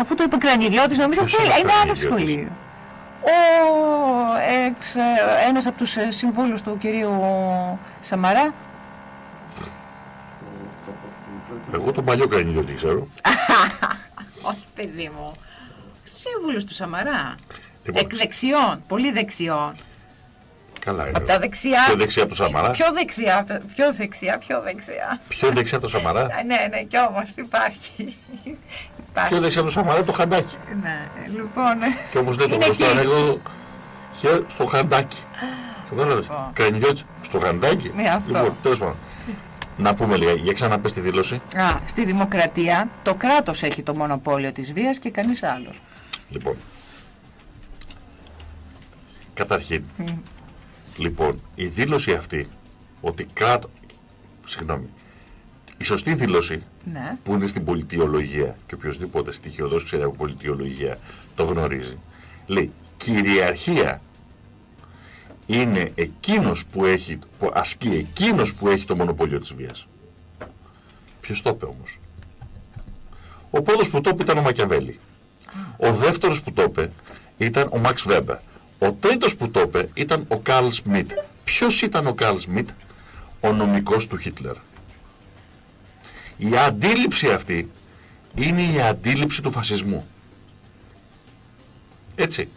Αφού το είπε Κρανιδιώτης, νομίζω Ποιος θέλει. είναι ο Είναι άλλο Κρανιδιώτης; σχολείο. Ο εξ, ε, ένας από τους ε, συμβούλους του κυρίου Σαμαρά. Εγώ τον παλιό κρανιδιώτη ξέρω. Όχι παιδί μου. Σύμβουλος του Σαμαρά. Λοιπόν, Εκ δεξιών, πολύ δεξιών. Καλά είναι. Από τα δεξιά. Πιο δεξιά από το Σαμαρά. Πιο δεξιά, από τα- πιο δεξιά, πιο δεξιά. Πιο δεξιά από το Σαμαρά. Α, Ναι, ναι, κι όμως υπάρχει. υπάρχει. Πιο δεξιά από το Σαμαρά το χαντάκι. Ναι, λοιπόν. ε, Και όπως λέει το είναι γνωστό εκεί. ανέκδοτο, χέρ στο χαντάκι. Κατάλαβες. Λοιπόν. Κρανιδιώτης στο χαντάκι. Ναι, αυτό. Λοιπόν, τέλος πάντων. Να πούμε λίγα, για ξαναπες τη δήλωση. Α, στη δημοκρατία το κράτος έχει το μονοπόλιο της βίας και κανείς άλλος. Λοιπόν. Καταρχήν, Μμ. λοιπόν, η δήλωση αυτή, ότι κράτο... Συγγνώμη. Η σωστή δήλωση Ναι. που είναι στην πολιτιολογία και οποιοδήποτε στοιχειοδός ξέρει από πολιτιολογία το γνωρίζει. Λέει, κυριαρχία είναι εκείνος που, έχει, που ασκεί εκείνος που έχει το μονοπόλιο της βίας. Ποιος το είπε όμως; Ο πρώτος που το είπε ήταν ο Μακιαβέλη. Ο δεύτερος που το είπε ήταν ο Μαξ Βέμπερ. Ο τρίτος που το είπε ήταν ο Καρλ Σμιτ. Ποιος ήταν ο Καρλ Σμιτ; Ο νομικός του Χίτλερ. Η αντίληψη αυτή είναι η αντίληψη του φασισμού. Έτσι.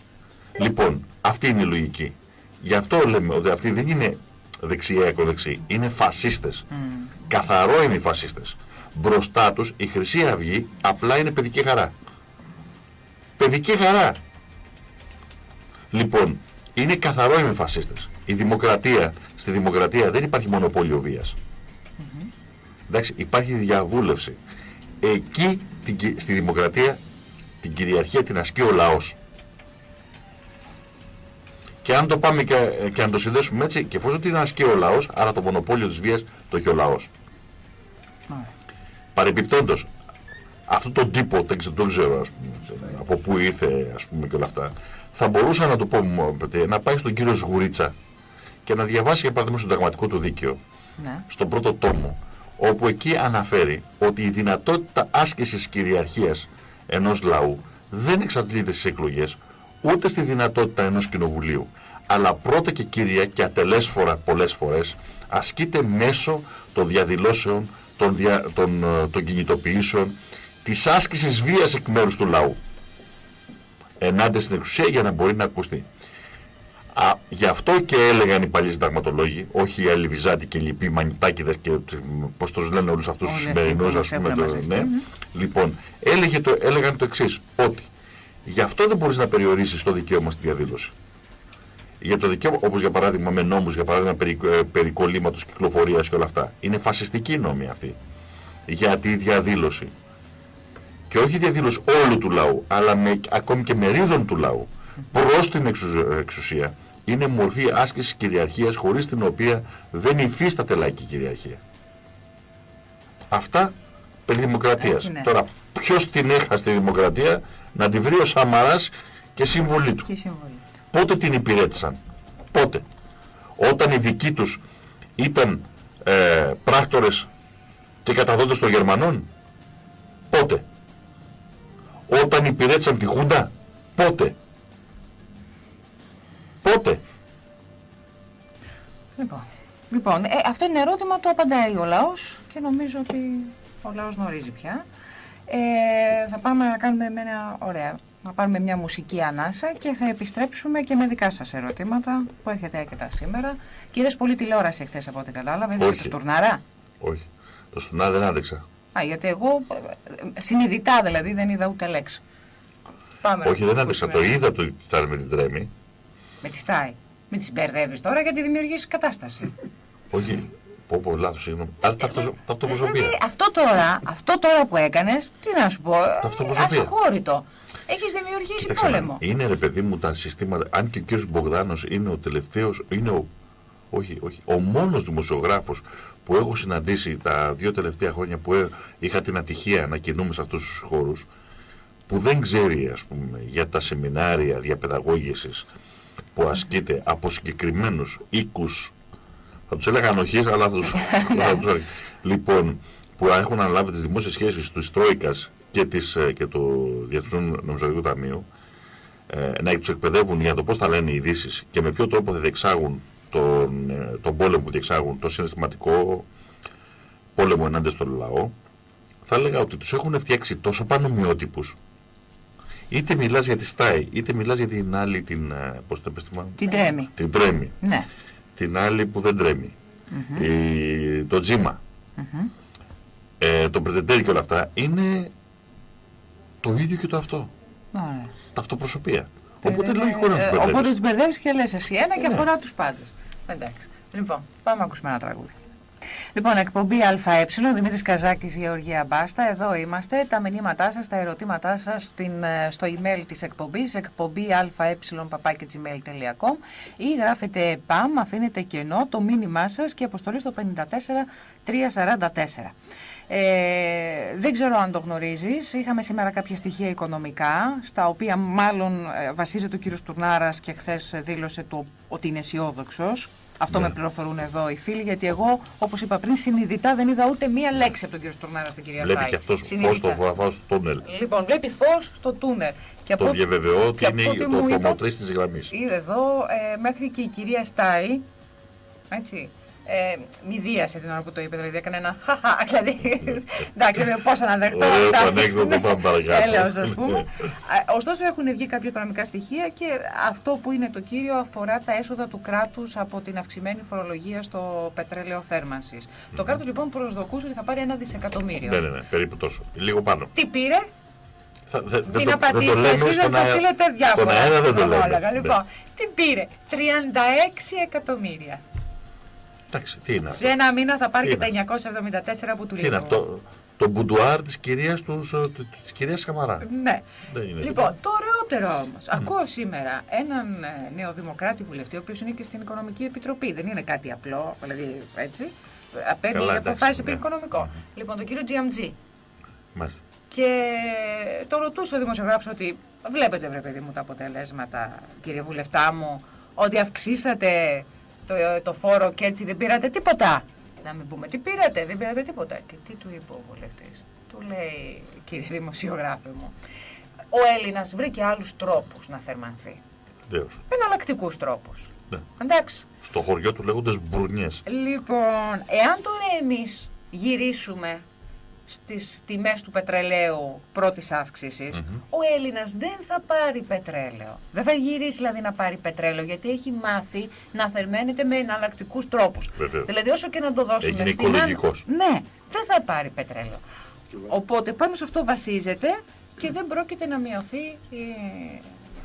Λοιπόν, αυτή είναι η λογική. Γι' αυτό λέμε ότι αυτοί δεν είναι δεξιά εκοδεξί, είναι φασίστες. Mm. Καθαρό είναι οι φασίστες. Μπροστά τους η Χρυσή Αυγή απλά είναι παιδική χαρά. Παιδική χαρά. Λοιπόν, είναι καθαρό είναι οι φασίστες. Η δημοκρατία, στη δημοκρατία δεν υπάρχει μονοπόλιο βίας. Mhm. Εντάξει, υπάρχει διαβούλευση. Εκεί την κυ- στη δημοκρατία την κυριαρχία την ασκεί ο λαός. Και αν το πάμε και, και αν το συνδέσουμε έτσι, και εφόσον την ασκεί ο λαός, άρα το μονοπόλιο της βίας το έχει ο λαός. Ωραία. Παρεπιπτόντως, αυτόν τον τύπο, δεν ξέρω, δεν ξέρω ας πούμε, από πού ήρθε ας πούμε και όλα αυτά, θα μπορούσα να του πω μου, παιδί, να πάει στον κύριο Σγουρίτσα και να διαβάσει για παράδειγμα στο συνταγματικό του δίκαιο, Ναι. στον πρώτο τόμο, όπου εκεί αναφέρει ότι η δυνατότητα άσκησης κυριαρχίας ενός λαού δεν εξαντλείται στις εκλογές, ούτε στη δυνατότητα ενός κοινοβουλίου, αλλά πρώτα και κύρια και ατελέσφορα πολλές φορές ασκείται μέσω των διαδηλώσεων, των, δια, των, ε, των κινητοποιήσεων, της άσκησης βίας εκ μέρους του λαού ενάντια στην εξουσία για να μπορεί να ακουστεί. Α, γι' αυτό και έλεγαν οι παλιοί συνταγματολόγοι, όχι οι Αλιβιζάτοι και οι λοιποί μανιτάκιδες και πώς τους λένε όλους αυτούς τους Όλοι αυτοί σημερινούς που ας πούμε. έβγαλαν Το, μαζί ναι. αυτοί, Λοιπόν, έλεγε το, έλεγαν το εξής ότι γι' αυτό δεν μπορείς να περιορίσεις το δικαίωμα στη διαδήλωση. Για το δικαίωμα, όπως για παράδειγμα με νόμους, για παράδειγμα περί, ε, περί κολλήματος κυκλοφορίας και όλα αυτά. Είναι φασιστική νόμη αυτή. Για τη διαδήλωση. Και όχι διαδήλωση όλου του λαού, αλλά με, ακόμη και μερίδων του λαού προς την εξου- εξουσία. Είναι μορφή άσκησης κυριαρχίας χωρίς την οποία δεν υφίσταται λαϊκή κυριαρχία. Αυτά περί δημοκρατίας. Έτσι είναι. Τώρα, ποιος την έχασε τη δημοκρατία; Να τη βρει ο Σαμαράς και σύμβολή του. Και η συμβολή. Πότε την υπηρέτησαν; Πότε; Όταν οι δικοί τους ήταν ε, πράκτορες και καταδότες των Γερμανών; Πότε; Όταν υπηρέτησαν τη Χούντα; Πότε; Πότε; Λοιπόν, λοιπόν ε, αυτό είναι ερώτημα το απαντάει ο λαός και νομίζω ότι ο λαός γνωρίζει πια. Ε, θα πάμε να κάνουμε με ένα ωραία, να πάρουμε μια μουσική ανάσα και θα επιστρέψουμε και με δικά σας ερωτήματα που έχετε αρκετά σήμερα. Και είδες πολύ τηλεόραση εχθές από ό,τι κατάλαβα, είδες και Όχι. το Στουρνάρα; Όχι. Το Στουνά δεν άντεξα. Α, γιατί εγώ ε, συνειδητά δηλαδή δεν είδα ούτε λέξη. Πάμε Όχι να δεν άντεξα. Το ακούσουμε. είδα το ήταν με την τρέμη. Με τη στάι. Μην τις μπερδεύεις τώρα γιατί δημιουργείς κατάσταση. Όχι. Πω πω λάθος συγγνώμη. Αλλά ταυτο- ταυτοπροσωπία. Δηλαδή, αυτό τώρα, αυτό τώρα που έκανες, τι να σου πω, Ταυτοπροσωπία. ασυγχώρητο. Έχεις δημιουργήσει Κοίταξε, πόλεμο. Είναι ρε παιδί μου τα συστήματα, αν και ο κύριος Μπογδάνος είναι ο τελευταίος, είναι ο, όχι, όχι, ο μόνος δημοσιογράφος που έχω συναντήσει τα δύο τελευταία χρόνια που ε- είχα την ατυχία να κινούμε σε αυτούς τους χώρους, που δεν ξέρει ας πούμε για τα σεμινάρια διαπαιδαγώγησης που ασκείται από συγκεκριμένους οίκους, θα τους έλεγα ανοχής, αλλά θα τους, θα τους έλεγα. Λοιπόν, που έχουν αναλάβει τις δημόσιες σχέσεις του Τρόικας και, της, ε, και του Διεθνούς Νομισματικού Ταμείου ε, να τους εκπαιδεύουν για το πώς θα λένε οι ειδήσεις και με ποιο τρόπο θα διεξάγουν τον, ε, τον πόλεμο που διεξάγουν, το συναισθηματικό πόλεμο ενάντια στον λαό, θα έλεγα ότι τους έχουν φτιάξει τόσο πανομοιότυπους είτε μιλάς για τη Στάι, είτε μιλάς για την άλλη, την, ε, πώς το είπες, τη μάνα; Την τρέμει. την τρέμει, Ναι. Την άλλη που δεν τρέμει, Μμμ, η, το τζίμα, μμμ. ε, το πρετεντέρι και όλα αυτά, είναι το ίδιο και το αυτό. Ωραία. Ταυτοπροσωπία. Οπότε Ε, λογικό να ε, τους μπερδεύεις. Οπότε τους μπερδεύεις και λες εσύ ένα και Ναι. αφορά τους πάντες. Εντάξει. Λοιπόν, πάμε να ακούσουμε ένα τραγούδι. Λοιπόν, εκπομπή ΑΕ, Δημήτρης Καζάκης, Γεωργία Μπάστα, εδώ είμαστε. Τα μηνύματά σας, τα ερωτήματά σας στην, ε, στο email της εκπομπής, εκπομπή αε.papakgmail.com ή γράφετε ΠΑΜ, αφήνετε κενό το μήνυμά σας και αποστολή στο 54344. Ε, δεν ξέρω αν το γνωρίζεις, είχαμε σήμερα κάποια στοιχεία οικονομικά, στα οποία μάλλον ε, βασίζεται ο κύριος Τουρνάρας και χθες δήλωσε το, ότι είναι αισιόδοξος. Αυτό Ναι. με πληροφορούν εδώ οι φίλοι, γιατί εγώ, όπως είπα πριν, συνειδητά δεν είδα ούτε μία λέξη από τον κύριο Τουρνάρα στην κυρία Βλέπει Φράη. και αυτός φω Συνειδητά. στο βαφά στο τούνελ. Λοιπόν, βλέπει φως στο τούνελ. Και Το από- διαβεβαιώ ότι και από είναι ό,τι το, μου το είπα- μοτρή της γραμμής. Είδε εδώ ε, μέχρι και η κυρία Στάι, έτσι, ε, μηδίασε την ώρα που το είπε, δηλαδή έκανε ένα χαχα, δηλαδή, εντάξει, δεν πώς να δεχτώ. Ωραίο το εντάξει, ανέκδοτο, ναι. πάμε παρακάτω. Έλεος, ας πούμε. Ε, Ωστόσο έχουν βγει κάποια οικονομικά στοιχεία και αυτό που είναι το κύριο αφορά τα έσοδα του κράτους από την αυξημένη φορολογία στο πετρέλαιο θέρμανσης. Το κράτος λοιπόν προσδοκούσε ότι θα πάρει ένα δισεκατομμύριο. Ναι, ναι, ναι, περίπου τόσο. Λίγο πάνω. Τι πήρε, Θα, δε, δεν μην το, δεν το απαντήσετε λέμε εσείς, στον δεν θα αέρα. στείλετε διάφορα. Στον αέρα δεν το λέμε. ομόλογα. Ναι. Λοιπόν, τι πήρε, 36 εκατομμύρια. Εντάξει, τι είναι αυτό; Σε ένα μήνα θα πάρει Τι και είναι; τα 974 που του Τι είναι λείπουν. αυτό; Το μπουντουάρ της κυρίας, τους, ε, της κυρίας Καμαρά. Ναι. Δεν είναι Λοιπόν, το ωραιότερο όμως. Ακούω σήμερα έναν ε, νεοδημοκράτη βουλευτή, ο οποίος είναι και στην Οικονομική Επιτροπή. Δεν είναι κάτι απλό, δηλαδή έτσι. Ε, Παίρνει Καλά, εντάξει, αποφάσει επί ναι. οικονομικό. Μμμ. Λοιπόν, τον κύριο GMG. Μάλιστα. Και το ρωτούσε ο δημοσιογράφος ότι βλέπετε βρε παιδί μου τα αποτελέσματα κύριε βουλευτά μου ότι αυξήσατε το, το φόρο και έτσι δεν πήρατε τίποτα. Να μην πούμε τι πήρατε, δεν πήρατε τίποτα. Και τι του είπε ο βουλευτής. Του λέει κύριε δημοσιογράφε μου ο Έλληνας βρήκε άλλους τρόπους να θερμανθεί. Βεβαίως. Εναλλακτικούς τρόπους. Ναι. Εντάξει. Στο χωριό του λέγονται μπουρνιές. Λοιπόν, εάν τώρα εμείς γυρίσουμε στις τιμές του πετρελαίου πρώτης αύξησης, Μμμ. ο Έλληνας δεν θα πάρει πετρέλαιο. Δεν θα γυρίσει δηλαδή να πάρει πετρέλαιο, γιατί έχει μάθει να θερμαίνεται με εναλλακτικούς τρόπους. Βεβαίως. Δηλαδή όσο και να το δώσουμε Έγινε φθηνά, οικολογικός. Ναι, δεν θα πάρει πετρέλαιο. Οπότε πάνω σε αυτό βασίζεται και δεν πρόκειται να μειωθεί η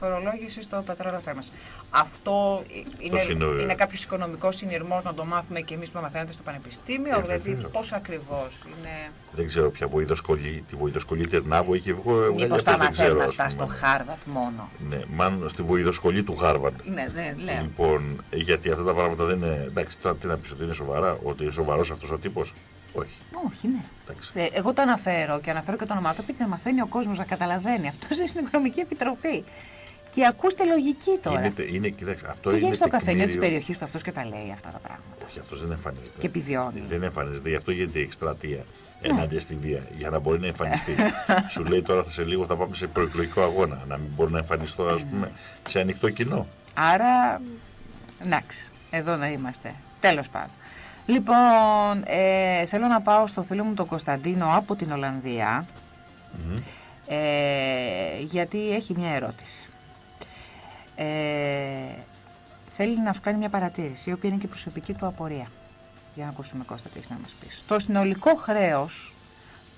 φορολόγησης στο πετρέλαιο θέρμανση. Αυτό είναι, συνο- είναι κάποιος οικονομικός συνειρμός να το μάθουμε και εμείς που μαθαίνετε στο πανεπιστήμιο. Ε, δηλαδή, βεβαίως. πώς ακριβώς είναι. Δεν ξέρω ποια βοηδοσκολή, τη βοηδοσκολή Τερνάβο είχε βγω. Μήπως τα μαθαίνουν αυτά στο Χάρβατ μόνο. Ναι, μάλλον στη βοηδοσκολή του Χάρβαρντ. Ναι, ναι, ναι. Λοιπόν, γιατί αυτά τα πράγματα δεν είναι. Εντάξει, τώρα τι να πεις ότι είναι σοβαρά, ότι είναι σοβαρός αυτός ο τύπος; Όχι. Όχι, ναι. Εντάξει. Ε, Εγώ το αναφέρω και αναφέρω και το όνομά του, επειδή να μαθαίνει ο κόσμος να καταλαβαίνει. Αυτός είναι στην Οικονομική Επιτροπή. Και ακούστε λογική τώρα. Είναι, είναι, κοιτάξτε, αυτό Πηγαίνει είναι στο καφενείο της τεκμήριο- περιοχής του αυτός και τα λέει αυτά τα πράγματα. Όχι, αυτός δεν εμφανίζεται. Και επιβιώνει. Δεν εμφανίζεται, γι' αυτό γίνεται η εκστρατεία Ναι. ενάντια στη βία, για να μπορεί να εμφανιστεί. Σου λέει τώρα θα σε λίγο θα πάμε σε προεκλογικό αγώνα, να μην μπορεί να εμφανιστώ, ας πούμε, σε ανοιχτό κοινό. Άρα, εντάξει, εδώ να είμαστε. Τέλος πάντων. Λοιπόν, ε, θέλω να πάω στο φίλο μου τον Κωνσταντίνο από την Ολλανδία, Μμμ. ε, γιατί έχει μια ερώτηση. Ε, θέλει να σου κάνει μια παρατήρηση, η οποία είναι και προσωπική του απορία. Για να ακούσουμε Κώστα τι έχεις να μας πεις. Το συνολικό χρέος,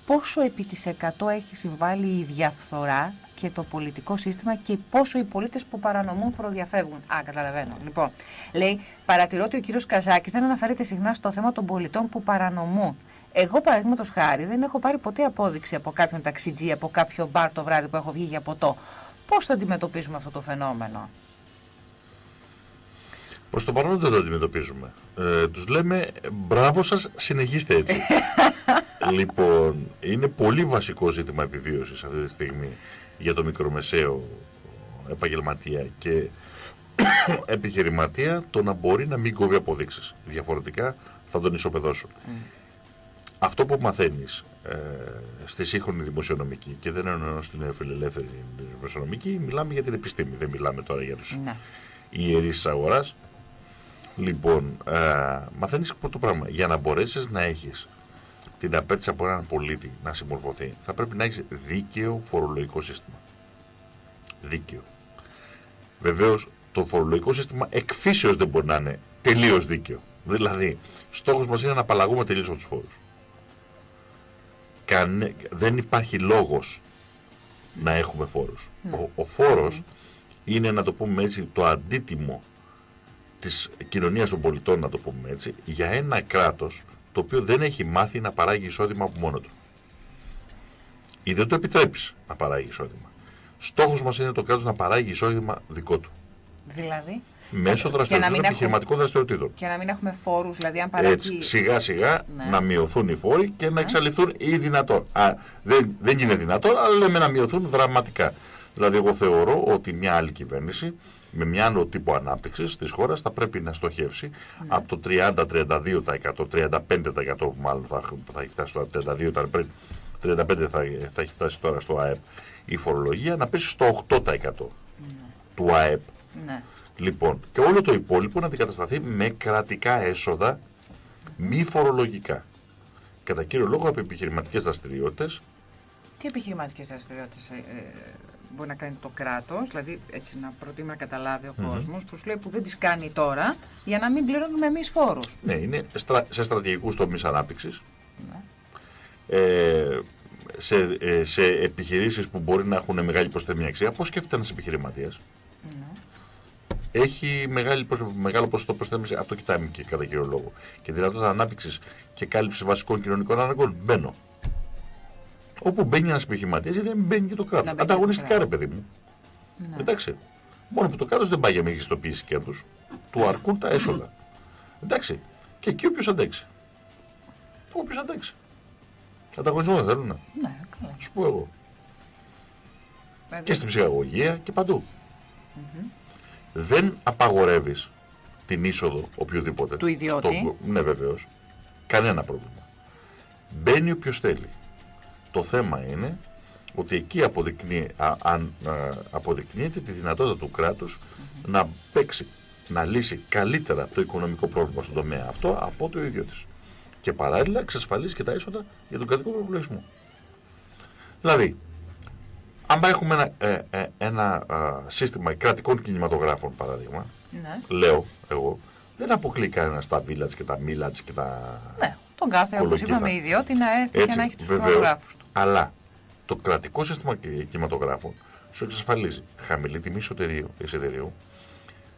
πόσο επί της 100 έχει συμβάλει η διαφθορά και το πολιτικό σύστημα και πόσο οι πολίτες που παρανομούν φοροδιαφεύγουν. Α, καταλαβαίνω. Λοιπόν, λέει, παρατηρώ ότι ο κύριος Καζάκης δεν αναφέρεται συχνά στο θέμα των πολιτών που παρανομούν. Εγώ, παραδείγματος χάρη, δεν έχω πάρει ποτέ απόδειξη από κάποιον ταξιτζή, από κάποιο μπαρ το βράδυ που έχω βγει για ποτό. Πώς θα αντιμετωπίζουμε αυτό το φαινόμενο; Προς το παρόν δεν το αντιμετωπίζουμε. Ε, Τους λέμε μπράβο σας, συνεχίστε έτσι. λοιπόν, είναι πολύ βασικό ζήτημα επιβίωσης αυτή τη στιγμή για το μικρομεσαίο επαγγελματία και επιχειρηματία το να μπορεί να μην κόβει αποδείξεις. Διαφορετικά θα τον ισοπεδώσουν. Αυτό που μαθαίνεις ε, στη σύγχρονη δημοσιονομική και δεν εννοώ στην φιλελεύθερη δημοσιονομική, μιλάμε για την επιστήμη. Δεν μιλάμε τώρα για τους Ναι. ιερείς της αγοράς. Λοιπόν, ε, μαθαίνεις το πράγμα. Για να μπορέσεις να έχεις την απέτηση από έναν πολίτη να συμμορφωθεί, θα πρέπει να έχεις δίκαιο φορολογικό σύστημα. Δίκαιο. Βεβαίως, το φορολογικό σύστημα εκφύσεως δεν μπορεί να είναι τελείως δίκαιο. Δηλαδή, στόχος μας είναι να απαλλαγούμε τελείως από τους φόρους. Κανε... Δεν υπάρχει λόγος να έχουμε φόρους. Ναι. Ο, ο φόρος είναι, να το πούμε έτσι, το αντίτιμο της κοινωνίας των πολιτών, να το πούμε έτσι, για ένα κράτος το οποίο δεν έχει μάθει να παράγει εισόδημα από μόνο του. Ή δεν το επιτρέπεις να παράγει εισόδημα. Στόχος μας είναι το κράτος να παράγει εισόδημα δικό του. Δηλαδή; Μέσω δραστηριοτήτων, επιχειρηματικών δραστηριοτήτων. Και να μην έχουμε φόρους, δηλαδή αν παράγει. Έτσι, σιγά σιγά ναι. να μειωθούν οι φόροι και να ναι. εξαλειφθούν ή δυνατόν. Α, δεν, δεν είναι δυνατόν, αλλά λέμε να μειωθούν δραματικά. Δηλαδή, εγώ θεωρώ ότι μια άλλη κυβέρνηση με μια άλλο τύπο ανάπτυξης της χώρας θα πρέπει να στοχεύσει ναι. από το 30-32%, 35% μάλλον θα, θα έχει φτάσει στο 32% ήταν πριν, 35% θα, θα έχει φτάσει τώρα στο ΑΕΠ η φορολογία να πέσει στο 8% ναι. του ΑΕΠ. Ναι. Λοιπόν, και όλο το υπόλοιπο να αντικατασταθεί με κρατικά έσοδα μη φορολογικά. Κατά κύριο λόγο από επιχειρηματικές δραστηριότητες. Τι επιχειρηματικές δραστηριότητες ε, ε, μπορεί να κάνει το κράτος, δηλαδή έτσι να προτείνει να καταλάβει ο mm -hmm. κόσμος, τους λέει που δεν τις κάνει τώρα για να μην πληρώνουμε εμείς φόρους. Ναι, είναι σε στρατηγικούς τομείς ανάπτυξης. Ναι. Ε, σε, ε, σε επιχειρήσεις που μπορεί να έχουν μεγάλη προσθέμενη αξία, πώς σκέφτεται ένας επιχειρηματίας. Ναι. Έχει μεγάλη, μεγάλο ποσοστό προσθέμενης, αυτό κοιτάμε και κατά κύριο λόγο. Και δυνατότητα ανάπτυξης και κάλυψης βασικών κοινωνικών αναγκών. Μπαίνω. Όπου μπαίνει ένας επιχειρηματίας, δεν μπαίνει και το κράτος. Ανταγωνιστικά, ρε παιδί μου. Ναι. Εντάξει. Μόνο που το κράτος δεν πάει για μεγιστοποίηση κέρδους. Του αρκούν τα έσοδα. Εντάξει. Και εκεί όποιος αντέξει. Όποιος αντέξει. Ανταγωνισμό δεν θέλουν. Ναι, καλά. Σου πω εγώ. Και στην ψυχαγωγία και παντού. Δεν απαγορεύεις την είσοδο οποιοδήποτε. Του ιδιώτη. Στο... Ναι, βεβαίως. Κανένα πρόβλημα. Μπαίνει όποιος θέλει. Το θέμα είναι ότι εκεί αποδεικνύει, αν, αποδεικνύεται τη δυνατότητα του κράτους να παίξει, να λύσει καλύτερα το οικονομικό πρόβλημα στον τομέα αυτό από το ίδιο της και παράλληλα εξασφαλίσει και τα έσοδα για τον κρατικό προπολογισμό. Δηλαδή, αν έχουμε ένα, ε, ε, ένα σύστημα κρατικών κινηματογράφων, παράδειγμα, ναι. λέω εγώ, δεν αποκλεί κανένας τα village και τα millage και τα. Ναι, τον κάθε, όπως είπαμε, ιδιώτη να έρθει Έτσι, και να έχει τους κινηματογράφους του. Αλλά το κρατικό σύστημα κινηματογράφων σου εξασφαλίζει χαμηλή τιμή εισιτηρίου,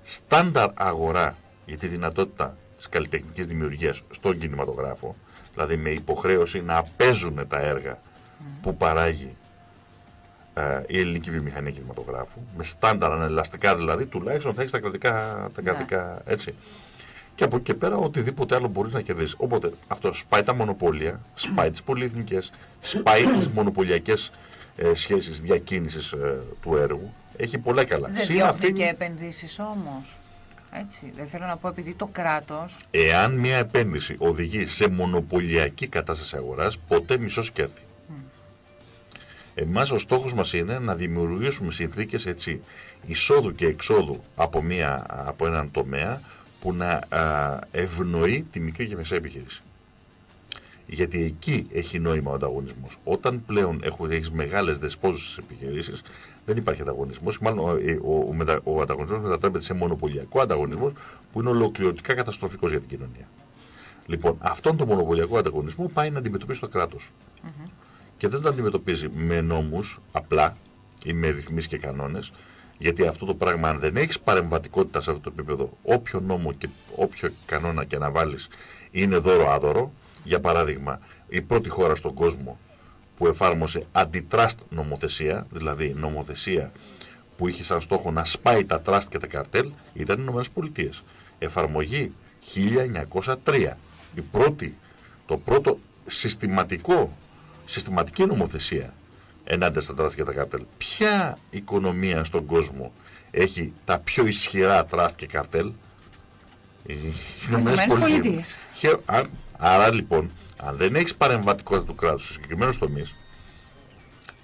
στάνταρ αγορά για τη δυνατότητα της καλλιτεχνικής δημιουργίας στον κινηματογράφο, δηλαδή με υποχρέωση να παίζουν τα έργα που παράγει ε, η ελληνική βιομηχανία κινηματογράφου, με στάνταρ ανελαστικά δηλαδή, τουλάχιστον θα έχεις τα κρατικά, τα ναι. κρατικά έτσι. Και από εκεί και πέρα οτιδήποτε άλλο μπορείς να κερδίσεις. Οπότε αυτό σπάει τα μονοπόλια, σπάει τις πολυεθνικές, σπάει τις μονοπωλιακές ε, σχέσεις διακίνησης ε, του έργου. Έχει πολλά καλά. Δεν διώχνει και επενδύσεις όμως. Έτσι. Δεν θέλω να πω επειδή το κράτος... Εάν μια επένδυση οδηγεί σε μονοπωλιακή κατάσταση αγοράς, ποτέ μισός κέρδη. Mm. Εμάς ο στόχος μας είναι να δημιουργήσουμε συνθήκες έτσι εισόδου και εξόδου από, μια, από έναν τομέα που να ευνοεί τη μικρή και μεσαία επιχείρηση. Γιατί εκεί έχει νόημα ο ανταγωνισμός. Όταν πλέον έχεις μεγάλες δεσπόζουσες επιχειρήσεις, δεν υπάρχει ανταγωνισμός. Μάλλον ο, ο, ο, ο ανταγωνισμός μετατρέπεται σε μονοπωλιακό ανταγωνισμό που είναι ολοκληρωτικά καταστροφικός για την κοινωνία. Λοιπόν, αυτόν τον μονοπωλιακό ανταγωνισμό πάει να αντιμετωπίσει το κράτος. Mm -hmm. Και δεν το αντιμετωπίζει με νόμους απλά ή με ρυθμίσεις και κανόνες, γιατί αυτό το πράγμα, αν δεν έχεις παρεμβατικότητα σε αυτό το επίπεδο, όποιο νόμο και όποιο κανόνα και να βάλεις είναι δώρο-άδωρο. Για παράδειγμα, η πρώτη χώρα στον κόσμο που εφάρμοσε αντιτράστ νομοθεσία, δηλαδή νομοθεσία που είχε σαν στόχο να σπάει τα τράστ και τα καρτέλ, ήταν οι Ηνωμένες Πολιτείες. Εφαρμογή 1903. Η πρώτη, το πρώτο συστηματικό, συστηματική νομοθεσία ενάντια στα τράστ και τα καρτέλ. Ποια οικονομία στον κόσμο έχει τα πιο ισχυρά τράστ και καρτέλ, οι Ηνωμένες Πολιτείες. Άρα λοιπόν αν δεν έχεις παρεμβατικότητα του κράτους σε συγκεκριμένους τομείς,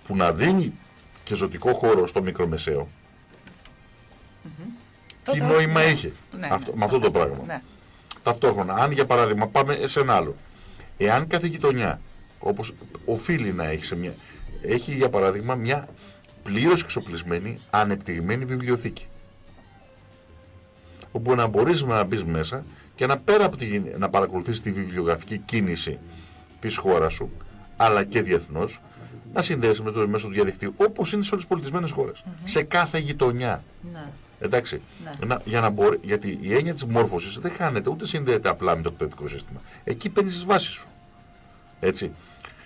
που να δίνει και ζωτικό χώρο στο μικρομεσαίο, mm -hmm. τι νόημα είχε ναι, αυτό, ναι, με αυτό το πράγμα; Ναι. Ταυτόχρονα, αν για παράδειγμα πάμε σε ένα άλλο, εάν κάθε γειτονιά, όπως οφείλει να έχει, σε μια, έχει για παράδειγμα μια πλήρως εξοπλισμένη, ανεπτυγμένη βιβλιοθήκη, όπου να μπορείς να μπεις μέσα και να πέρα από τη, να παρακολουθείς τη βιβλιογραφική κίνηση της χώρας σου, αλλά και διεθνώς, να συνδέεσαι με το μέσο του διαδικτύου, όπως είναι σε όλες τις πολιτισμένες χώρες. Σε κάθε γειτονιά. Ναι. Εντάξει. Ναι. Να, για να μπορεί, γιατί η έννοια της μόρφωσης δεν χάνεται, ούτε συνδέεται απλά με το εκπαιδευτικό σύστημα. Εκεί παίρνεις τις βάσεις σου. Έτσι.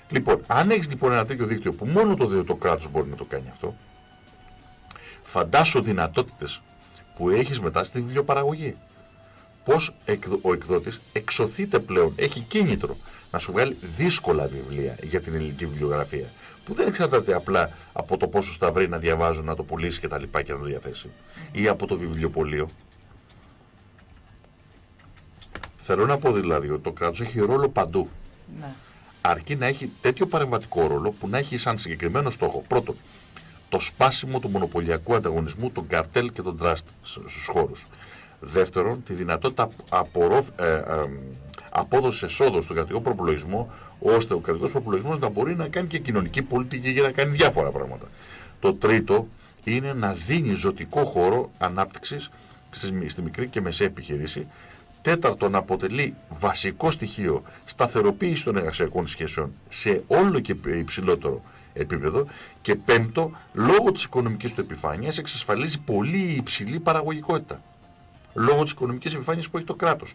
Λοιπόν, αν έχεις λοιπόν ένα τέτοιο δίκτυο που μόνο το, το κράτος μπορεί να το κάνει αυτό, φαντάσου δυνατότητες που έχεις μετά στη βιβλιοπαραγωγή. Πώς ο εκδότης εξωθείται πλέον, έχει κίνητρο να σου βγάλει δύσκολα βιβλία για την ελληνική βιβλιογραφία. Που δεν εξαρτάται απλά από το πόσο στα βρει να διαβάζουν, να το πουλήσει και τα λοιπά και να το διαθέσει. Ή από το βιβλιοπωλείο. Θέλω να πω δηλαδή ότι το κράτος έχει ρόλο παντού. Ναι. Αρκεί να έχει τέτοιο παρεμβατικό ρόλο που να έχει σαν συγκεκριμένο στόχο. Πρώτον, το σπάσιμο του μονοπωλιακού ανταγωνισμού, των καρτέλ και των τραστ στους χώρους. Δεύτερον, τη δυνατότητα απορροφ, ε, ε, απόδοσης εσόδων στον κρατικό προπολογισμό, ώστε ο κρατικός προπολογισμός να μπορεί να κάνει και κοινωνική πολιτική και να κάνει διάφορα πράγματα. Το τρίτο είναι να δίνει ζωτικό χώρο ανάπτυξης στη μικρή και μεσαία επιχειρήση. Τέταρτον, αποτελεί βασικό στοιχείο σταθεροποίηση των εργασιακών σχέσεων σε όλο και υψηλότερο επίπεδο. Και πέμπτο, λόγω της οικονομικής του επιφάνειας εξασφαλίζει πολύ υψηλή παραγωγικότητα. Λόγω της οικονομικής επιφάνειας που έχει το κράτος.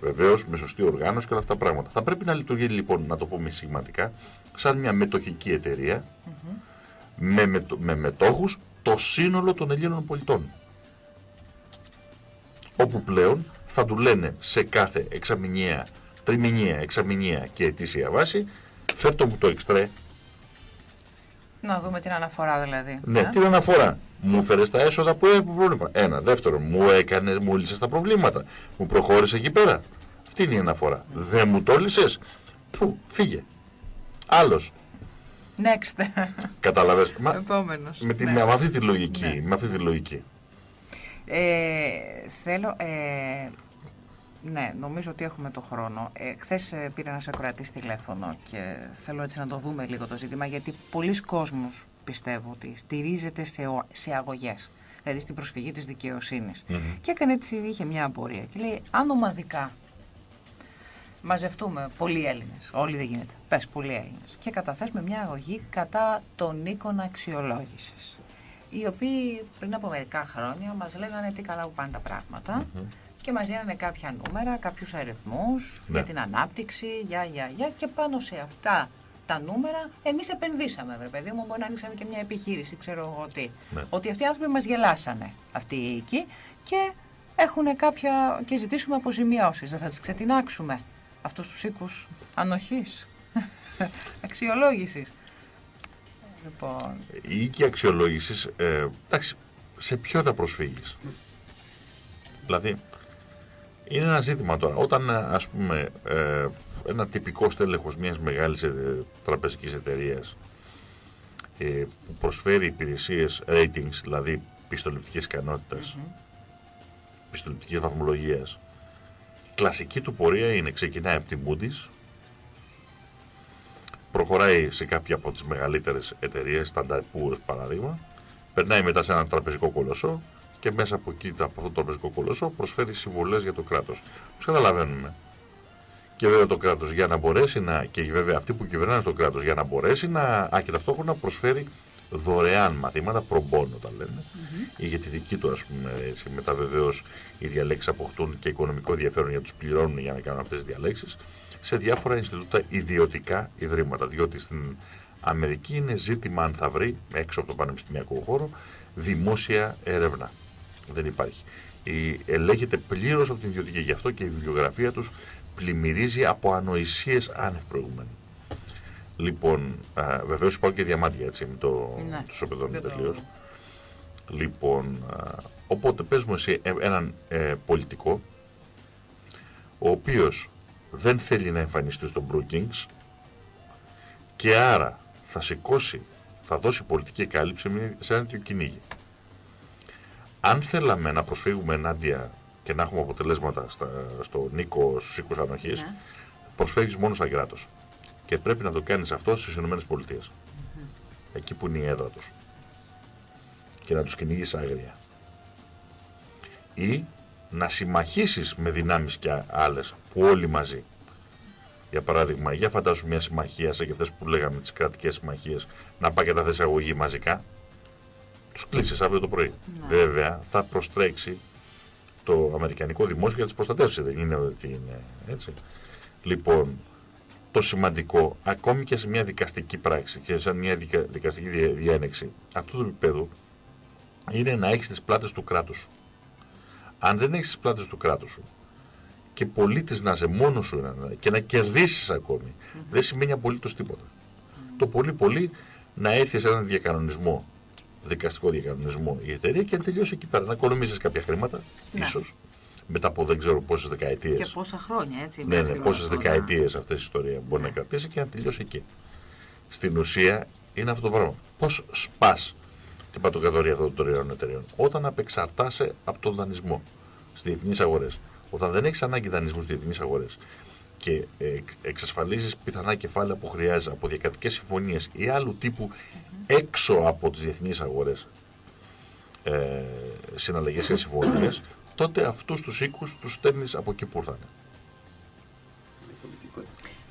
Βεβαίως με σωστή οργάνωση και όλα αυτά τα πράγματα. Θα πρέπει να λειτουργεί λοιπόν, να το πούμε σημαντικά, σαν μια μετοχική εταιρεία με, με, με μετόχους το σύνολο των Ελλήνων πολιτών. Όπου πλέον θα του λένε σε κάθε εξαμηνία, τριμηνία, εξαμηνία και ετήσια βάση, φέρτο μου το εξτρέ να δούμε την αναφορά δηλαδή. Ναι, ε; την αναφορά. Μου φέρε τα έσοδα που έχω πρόβλημα. Ένα. Δεύτερον, μου έκανε, μου λύσε τα προβλήματα. Μου προχώρησε εκεί πέρα. Αυτή είναι η αναφορά. Δεν μου το λύσε. Πού, φύγε. Άλλος. Next. Καταλαβες. Επόμενος. Με, ναι. με, αυτή τη λογική. Ναι. Με αυτή τη λογική. Ε, θέλω, ε, ναι, νομίζω ότι έχουμε το χρόνο. Ε, Χθες πήρε ένας ακροατής τηλέφωνο και θέλω έτσι να το δούμε λίγο το ζήτημα, γιατί πολλοί κόσμος πιστεύω ότι στηρίζεται σε, σε αγωγές, δηλαδή στην προσφυγή της δικαιοσύνης. Και έκανε έτσι, είχε μια απορία και λέει, αν ομαδικά μαζευτούμε πολλοί Έλληνες, όλοι δεν γίνεται, πες πολλοί Έλληνες, και καταθέσουμε μια αγωγή κατά των οίκων αξιολόγησης. Οι οποίοι πριν από μερικά χρόνια μας λέγανε τι καλά που πάνε τα πράγματα και μας δίνανε κάποια νούμερα, κάποιους αριθμούς ναι. για την ανάπτυξη, για, για, για και πάνω σε αυτά τα νούμερα εμείς επενδύσαμε, βρε παιδί μου, μπορεί να ανοίξαμε και μια επιχείρηση, ξέρω εγώ τι. Ναι. Ότι αυτοί οι άνθρωποι μας γελάσανε αυτοί οι οίκοι και έχουν κάποια και ζητήσουμε αποζημιώσεις, δεν θα τις ξετινάξουμε αυτούς τους οίκους ανοχής, αξιολόγησης. Λοιπόν... Η οίκη αξιολόγησης, ε, εντάξει, σε ποιο να προσφύγεις. Δηλαδή, είναι ένα ζήτημα τώρα. Όταν ας πούμε ε, ένα τυπικό στέλεχος μιας μεγάλης ε, τραπεζικής εταιρείας ε, που προσφέρει υπηρεσίες ratings, δηλαδή πιστοληπτικής ικανότητας, mm -hmm. πιστοληπτικής βαθμολογίας, κλασική του πορεία είναι ξεκινάει από την Moody's, προχωράει σε κάποια από τις μεγαλύτερες εταιρείες, Standard Poor's παράδειγμα, περνάει μετά σε ένα τραπεζικό κολοσσό και μέσα από εκεί, από αυτό το τραπεζικό κολοσσό, προσφέρει συμβολές για το κράτος. Όπω καταλαβαίνουμε. Και βέβαια το κράτος για να μπορέσει να. και βέβαια αυτοί που κυβερνάνε το κράτος για να μπορέσει να. Α, και ταυτόχρονα προσφέρει δωρεάν μαθήματα, προμπόνο τα λένε, mm -hmm. ή για τη δική του, ας πούμε, έτσι. Μετά βεβαίως οι διαλέξεις αποκτούν και οικονομικό ενδιαφέρον για τους πληρώνουν για να κάνουν αυτές τις διαλέξεις, σε διάφορα Ινστιτούτα ιδιωτικά ιδρύματα. Διότι στην Αμερική είναι ζήτημα αν θα βρει, έξω από το πανεπιστημιακό χώρο, δημόσια έρευνα δεν υπάρχει. Η, ελέγχεται πλήρως από την ιδιωτική. Γι' αυτό και η βιβλιογραφία τους πλημμυρίζει από ανοησίες άνευ προηγουμένου. Λοιπόν, βεβαίως υπάρχουν και διαμάντια έτσι με το, ναι, το σοπεδόνι τελείως. Λοιπόν, α, οπότε παίζουμε σε έναν ε, πολιτικό ο οποίος δεν θέλει να εμφανιστεί στον Brookings και άρα θα σηκώσει, θα δώσει πολιτική κάλυψη σε ένα κυνήγι αν θέλαμε να προσφύγουμε ενάντια και να έχουμε αποτελέσματα στα, στο Νίκο στους οίκους ανοχής, ναι. προσφεύγει μόνος σαν κράτος. Και πρέπει να το κάνεις αυτό στις ΗΠΑ. Mm Εκεί που είναι η έδρα τους. Και να τους κυνηγείς άγρια. Ή να συμμαχίσεις με δυνάμεις και άλλες που όλοι μαζί. Για παράδειγμα, για φαντάσου μια συμμαχία σαν και αυτές που λέγαμε τις κρατικές συμμαχίες να πάει και τα θέσει αγωγή μαζικά τους κλείσει αύριο το πρωί. Ναι. Βέβαια θα προστρέξει το Αμερικανικό δημόσιο για τις προστατεύσεις. Δεν είναι ότι είναι έτσι. Λοιπόν, το σημαντικό, ακόμη και σε μια δικαστική πράξη και σε μια δικαστική διένεξη αυτού του επίπεδου, είναι να έχεις τις πλάτες του κράτους. Αν δεν έχεις τις πλάτες του κράτους σου και πολίτης να είσαι μόνος σου και να κερδίσεις ακόμη, δεν σημαίνει απολύτως τίποτα. Το πολύ πολύ να έρθεις σε έναν διακανονισμό, δικαστικό διακανονισμό η εταιρεία και να τελειώσει εκεί πέρα. Να οικονομήσεις κάποια χρήματα, ναι. ίσως. Μετά από δεν ξέρω πόσες δεκαετίες. Και πόσα χρόνια, έτσι. Ναι, ναι, πόσες δεκαετίες αυτή η ιστορία μπορεί ναι. να κρατήσει και να τελειώσει εκεί. Στην ουσία είναι αυτό το πράγμα. Πώς σπάς την πατοκατορία αυτών των τριών εταιρεών, όταν απεξαρτάσαι από τον δανεισμό στις διεθνείς αγορές. Όταν δεν έχεις ανάγκη δανεισμού στις διεθνείς αγορές και εξασφαλίζεις πιθανά κεφάλαια που χρειάζεται από διακρατικές συμφωνίες ή άλλου τύπου έξω από τις διεθνείς αγορές ε, συναλλαγές και συμφωνίες, τότε αυτούς τους οίκους τους στέλνεις από εκεί που ήρθαν.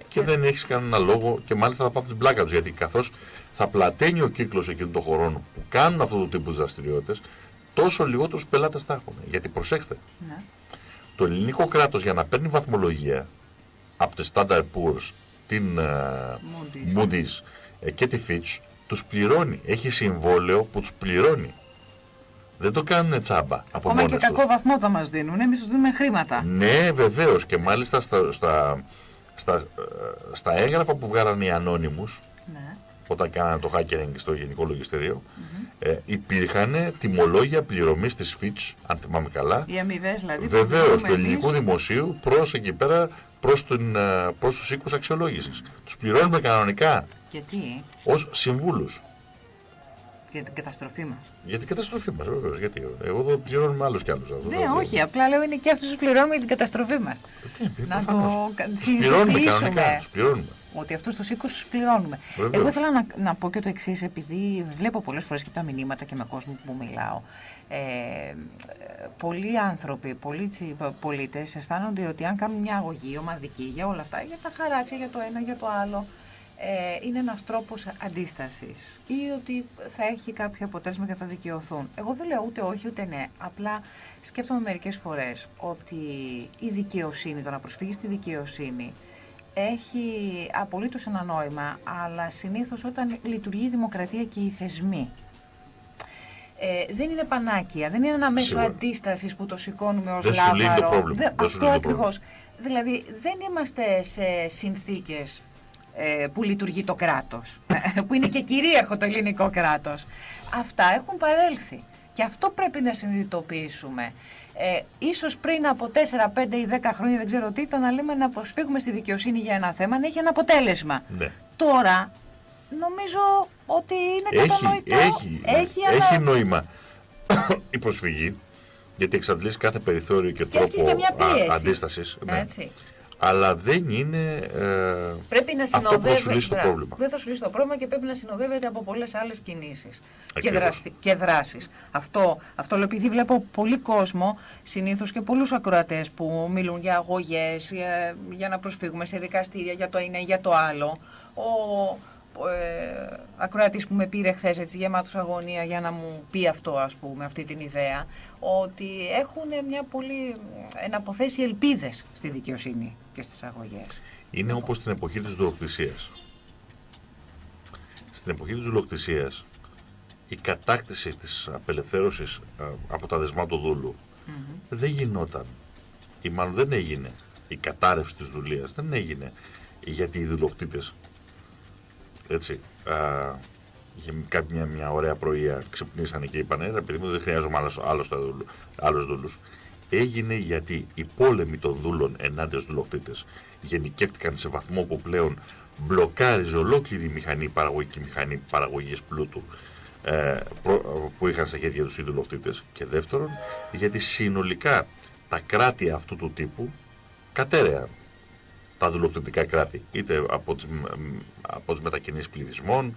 Και δεν έχεις κανένα λόγο και μάλιστα θα πάθουν την πλάκα τους γιατί καθώς θα πλαταίνει ο κύκλος εκείνων των χωρών που κάνουν αυτού του τύπου δραστηριότητες τόσο λιγότερους πελάτες θα έχουν. Γιατί προσέξτε, ναι. το ελληνικό κράτος για να παίρνει βαθμολογία από τη Standard Poor's, την uh, Moody's ε, και τη Fitch, τους πληρώνει. Έχει συμβόλαιο που τους πληρώνει. Δεν το κάνουν τσάμπα. Από Ακόμα και κακό βαθμό θα μας δίνουν. Εμείς τους δίνουμε χρήματα. Ναι, βεβαίως. Και μάλιστα στα, στα, στα, ε, στα έγγραφα που βγάλανε οι ανώνυμους, ναι. Όταν κάνανε το hackering στο Γενικό Λογιστήριο, mm -hmm. ε, υπήρχαν τιμολόγια πληρωμής της Fitch, αν θυμάμαι καλά. Οι αμοιβές δηλαδή. Βεβαίως, του ελληνικού δημοσίου προς εκεί πέρα προς, τον, ε, προς τους οίκους αξιολόγησης. Τους πληρώνουμε κανονικά. Γιατί; Ως συμβούλους. Για την καταστροφή μας. Για την καταστροφή μας, βεβαίως. Γιατί εγώ εδώ πληρώνουμε άλλους κι άλλους. Ναι, όχι, απλά λέω είναι και αυτούς που πληρώνουμε για την καταστροφή μας. Ε, να το πληρώνουμε κανονικά, πληρώνουμε. Ότι αυτούς τους οίκους τους πληρώνουμε. Βεβαίως. Εγώ ήθελα να, να πω και το εξής, επειδή βλέπω πολλές φορές και τα μηνύματα και με κόσμο που μιλάω. Ε, πολλοί άνθρωποι, πολλοί πολίτες αισθάνονται ότι αν κάνουν μια αγωγή ομαδική για όλα αυτά, για τα χαράτσια, για το ένα, για το άλλο, ε, είναι ένας τρόπος αντίστασης ή ότι θα έχει κάποιο αποτέλεσμα και θα δικαιωθούν. Εγώ δεν λέω ούτε όχι ούτε ναι, απλά σκέφτομαι μερικές φορές ότι η δικαιοσύνη, το να προσφύγεις στη δικαιοσύνη έχει απολύτως ένα νόημα, αλλά συνήθως όταν λειτουργεί η δημοκρατία και οι θεσμοί ε, δεν είναι πανάκια, δεν είναι ένα μέσο αντίστασης που το σηκώνουμε ως λάβαρο. Δεν, αυτό ακριβώς. Δηλαδή δεν είμαστε σε συνθήκες ε, που λειτουργεί το κράτος, που είναι και κυρίαρχο το ελληνικό κράτος. Αυτά έχουν παρέλθει. Και αυτό πρέπει να συνειδητοποιήσουμε. Ε, ίσως πριν από 4, 5 ή 10 χρόνια, δεν ξέρω τι, το να λέμε να προσφύγουμε στη δικαιοσύνη για ένα θέμα, να έχει ένα αποτέλεσμα. Ναι. Τώρα νομίζω ότι είναι έχει, κατανοητό. Έχει, έχει, έχει νόημα η προσφυγή, γιατί εξαντλείς κάθε περιθώριο και, και τρόπο αντίστασης. Ναι. Αλλά δεν είναι ε, πρέπει να αυτό που θα σου λύσει το πρόβλημα. Δεν θα σου λύσει το πρόβλημα και πρέπει να συνοδεύεται από πολλές άλλες κινήσεις και, δραστι, και δράσεις. Αυτό, αυτό λέω επειδή βλέπω πολύ κόσμο, συνήθως και πολλούς ακροατές που μιλούν για αγωγές, για, για να προσφύγουμε σε δικαστήρια, για το ένα ή για το άλλο. Ο, ε, ακροατής που με πήρε χθες έτσι γεμάτος αγωνία για να μου πει αυτό ας πούμε αυτή την ιδέα ότι έχουν μια πολύ εναποθέσει ελπίδες στη δικαιοσύνη και στις αγωγές. Είναι όπως στην εποχή της δουλοκτησίας. Στην εποχή της δουλοκτησίας η κατάκτηση της απελευθέρωσης από τα δεσμά του δούλου δεν γινόταν. Ή μάλλον δεν έγινε η κατάρρευση της δουλείας. Δεν έγινε. Γιατί οι δουλοκτήτες έτσι, α, είχε μια, μια ωραία πρωία ξυπνήσανε και είπαν ρε παιδί μου δεν χρειάζομαι άλλος, άλλος, άλλους δούλους. Έγινε γιατί οι πόλεμοι των δούλων ενάντια στους δουλοκτήτες γενικεύτηκαν σε βαθμό που πλέον μπλοκάριζε ολόκληρη η μηχανή, παραγωγική μηχανή παραγωγής πλούτου ε, που είχαν στα χέρια τους οι δουλοκτήτες και δεύτερον γιατί συνολικά τα κράτη αυτού του τύπου κατέρεαν τα δουλοκτητικά κράτη, είτε από τις, από τις μετακινήσεις πληθυσμών,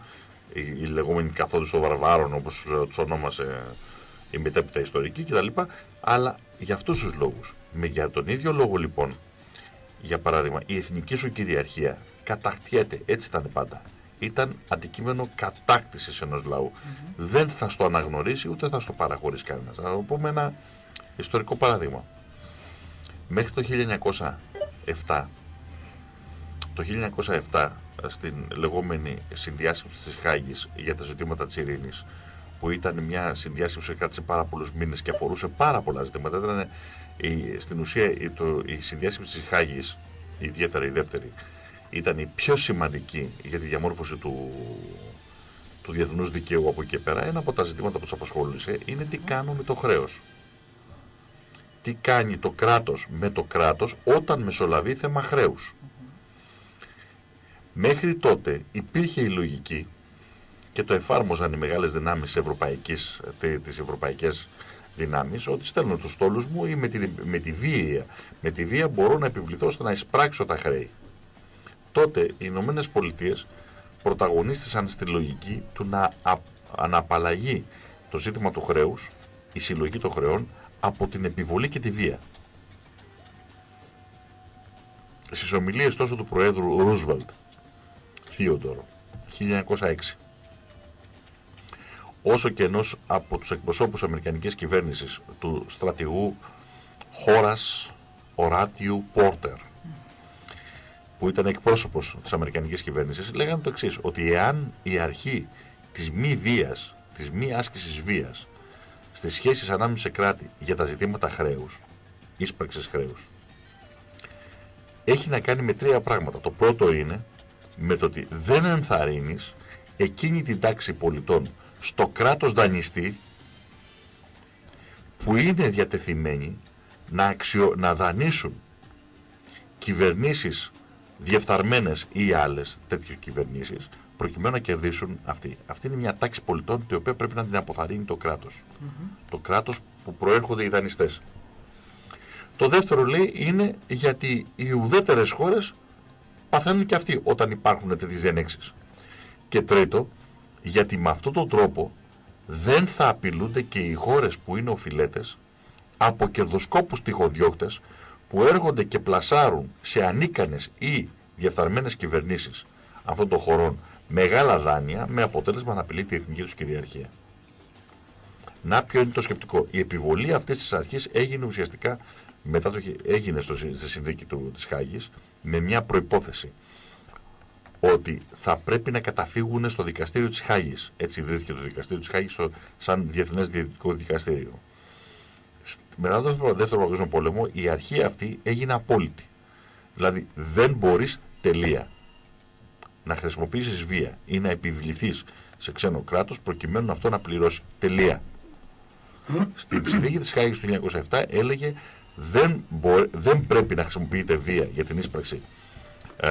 οι, οι λεγόμενοι καθόδους των βαρβάρων όπως τους ονόμασε η μετέπειτα ιστορική κτλ. Αλλά για αυτούς τους λόγους. Με, για τον ίδιο λόγο λοιπόν, για παράδειγμα, η εθνική σου κυριαρχία κατακτιέται, έτσι ήταν πάντα. Ήταν αντικείμενο κατάκτησης ενός λαού. Δεν θα στο αναγνωρίσει ούτε θα στο παραχωρήσει κανένας. Να πούμε ένα ιστορικό παράδειγμα. Μέχρι το 1907 το 1907 στην λεγόμενη συνδιάσκεψη της Χάγης για τα ζητήματα της ειρήνης που ήταν μια συνδιάσκεψη που κράτησε πάρα πολλούς μήνες και αφορούσε πάρα πολλά ζητήματα. Ήταν η, στην ουσία η, το, η συνδιάσκεψη της Χάγης, ιδιαίτερα η δεύτερη, ήταν η πιο σημαντική για τη διαμόρφωση του, του διεθνούς δικαίου από εκεί και πέρα. Ένα από τα ζητήματα που τους απασχόλησε είναι τι κάνουμε με το χρέος. Τι κάνει το κράτος με το κράτος όταν μεσολαβεί θέμα χρέους. Μέχρι τότε υπήρχε η λογική και το εφάρμοζαν οι μεγάλες δυνάμεις ευρωπαϊκής, τις ευρωπαϊκές δυνάμεις ότι στέλνω τους στόλους μου ή με τη, με τη βία με τη βία μπορώ να επιβληθώ ώστε να εισπράξω τα χρέη. Τότε οι Ηνωμένες Πολιτείες πρωταγωνίστησαν στη λογική του να αναπαλλαγεί το ζήτημα του χρέους, η συλλογή των χρεών, από την επιβολή και τη βία. Στις ομιλίες τόσο του Προέδρου Ρούσβελτ, Θείοντορο, 1906, όσο και ενός από τους εκπροσώπους Αμερικανικής κυβέρνησης του στρατηγού Χώρας Οράτιου Πόρτερ που ήταν εκπρόσωπος της Αμερικανικής κυβέρνησης λέγανε το εξής ότι εάν η αρχή της μη βίας της μη άσκησης βίας στις σχέσεις ανάμεσα σε κράτη για τα ζητήματα χρέους ίσπραξης χρέους έχει να κάνει με τρία πράγματα. Το πρώτο είναι με το ότι δεν ενθαρρύνεις εκείνη την τάξη πολιτών στο κράτος δανειστή που είναι διατεθειμένοι να, αξιο... να δανείσουν κυβερνήσεις διεφθαρμένες ή άλλες τέτοιες κυβερνήσεις προκειμένου να κερδίσουν αυτοί. Αυτή είναι μια τάξη πολιτών την οποία πρέπει να την αποθαρρύνει το κράτος. Το κράτος που προέρχονται οι δανειστές. Το δεύτερο λέει είναι γιατί οι ουδέτερες χώρες παθαίνουν και αυτοί όταν υπάρχουν τέτοιες διενέξεις. Και τρίτο, γιατί με αυτόν τον τρόπο δεν θα απειλούνται και οι χώρες που είναι οφειλέτες από κερδοσκόπους τυχοδιώκτες που έρχονται και πλασάρουν σε ανίκανες ή διαφθαρμένες κυβερνήσεις αυτών των χωρών μεγάλα δάνεια με αποτέλεσμα να απειλεί τη εθνική τους κυριαρχία. Να ποιο είναι το σκεπτικό. Η επιβολή αυτής της αρχής έγινε ουσιαστικά μετά το, έγινε στο, στη συνθήκη του, της Χάγης με μια προϋπόθεση ότι θα πρέπει να καταφύγουν στο δικαστήριο της Χάγης. Έτσι ιδρύθηκε το δικαστήριο της Χάγης σαν διεθνές διαιτητικό δικαστήριο. Μετά το δεύτερο παγκόσμιο πόλεμο η αρχή αυτή έγινε απόλυτη. Δηλαδή δεν μπορείς τελεία να χρησιμοποιήσεις βία ή να επιβληθείς σε ξένο κράτος προκειμένου αυτό να πληρώσει. Τελεία. Στην συνθήκη της Χάγης του 1907 έλεγε δεν, δεν πρέπει να χρησιμοποιείται βία για την ίσπραξη ε,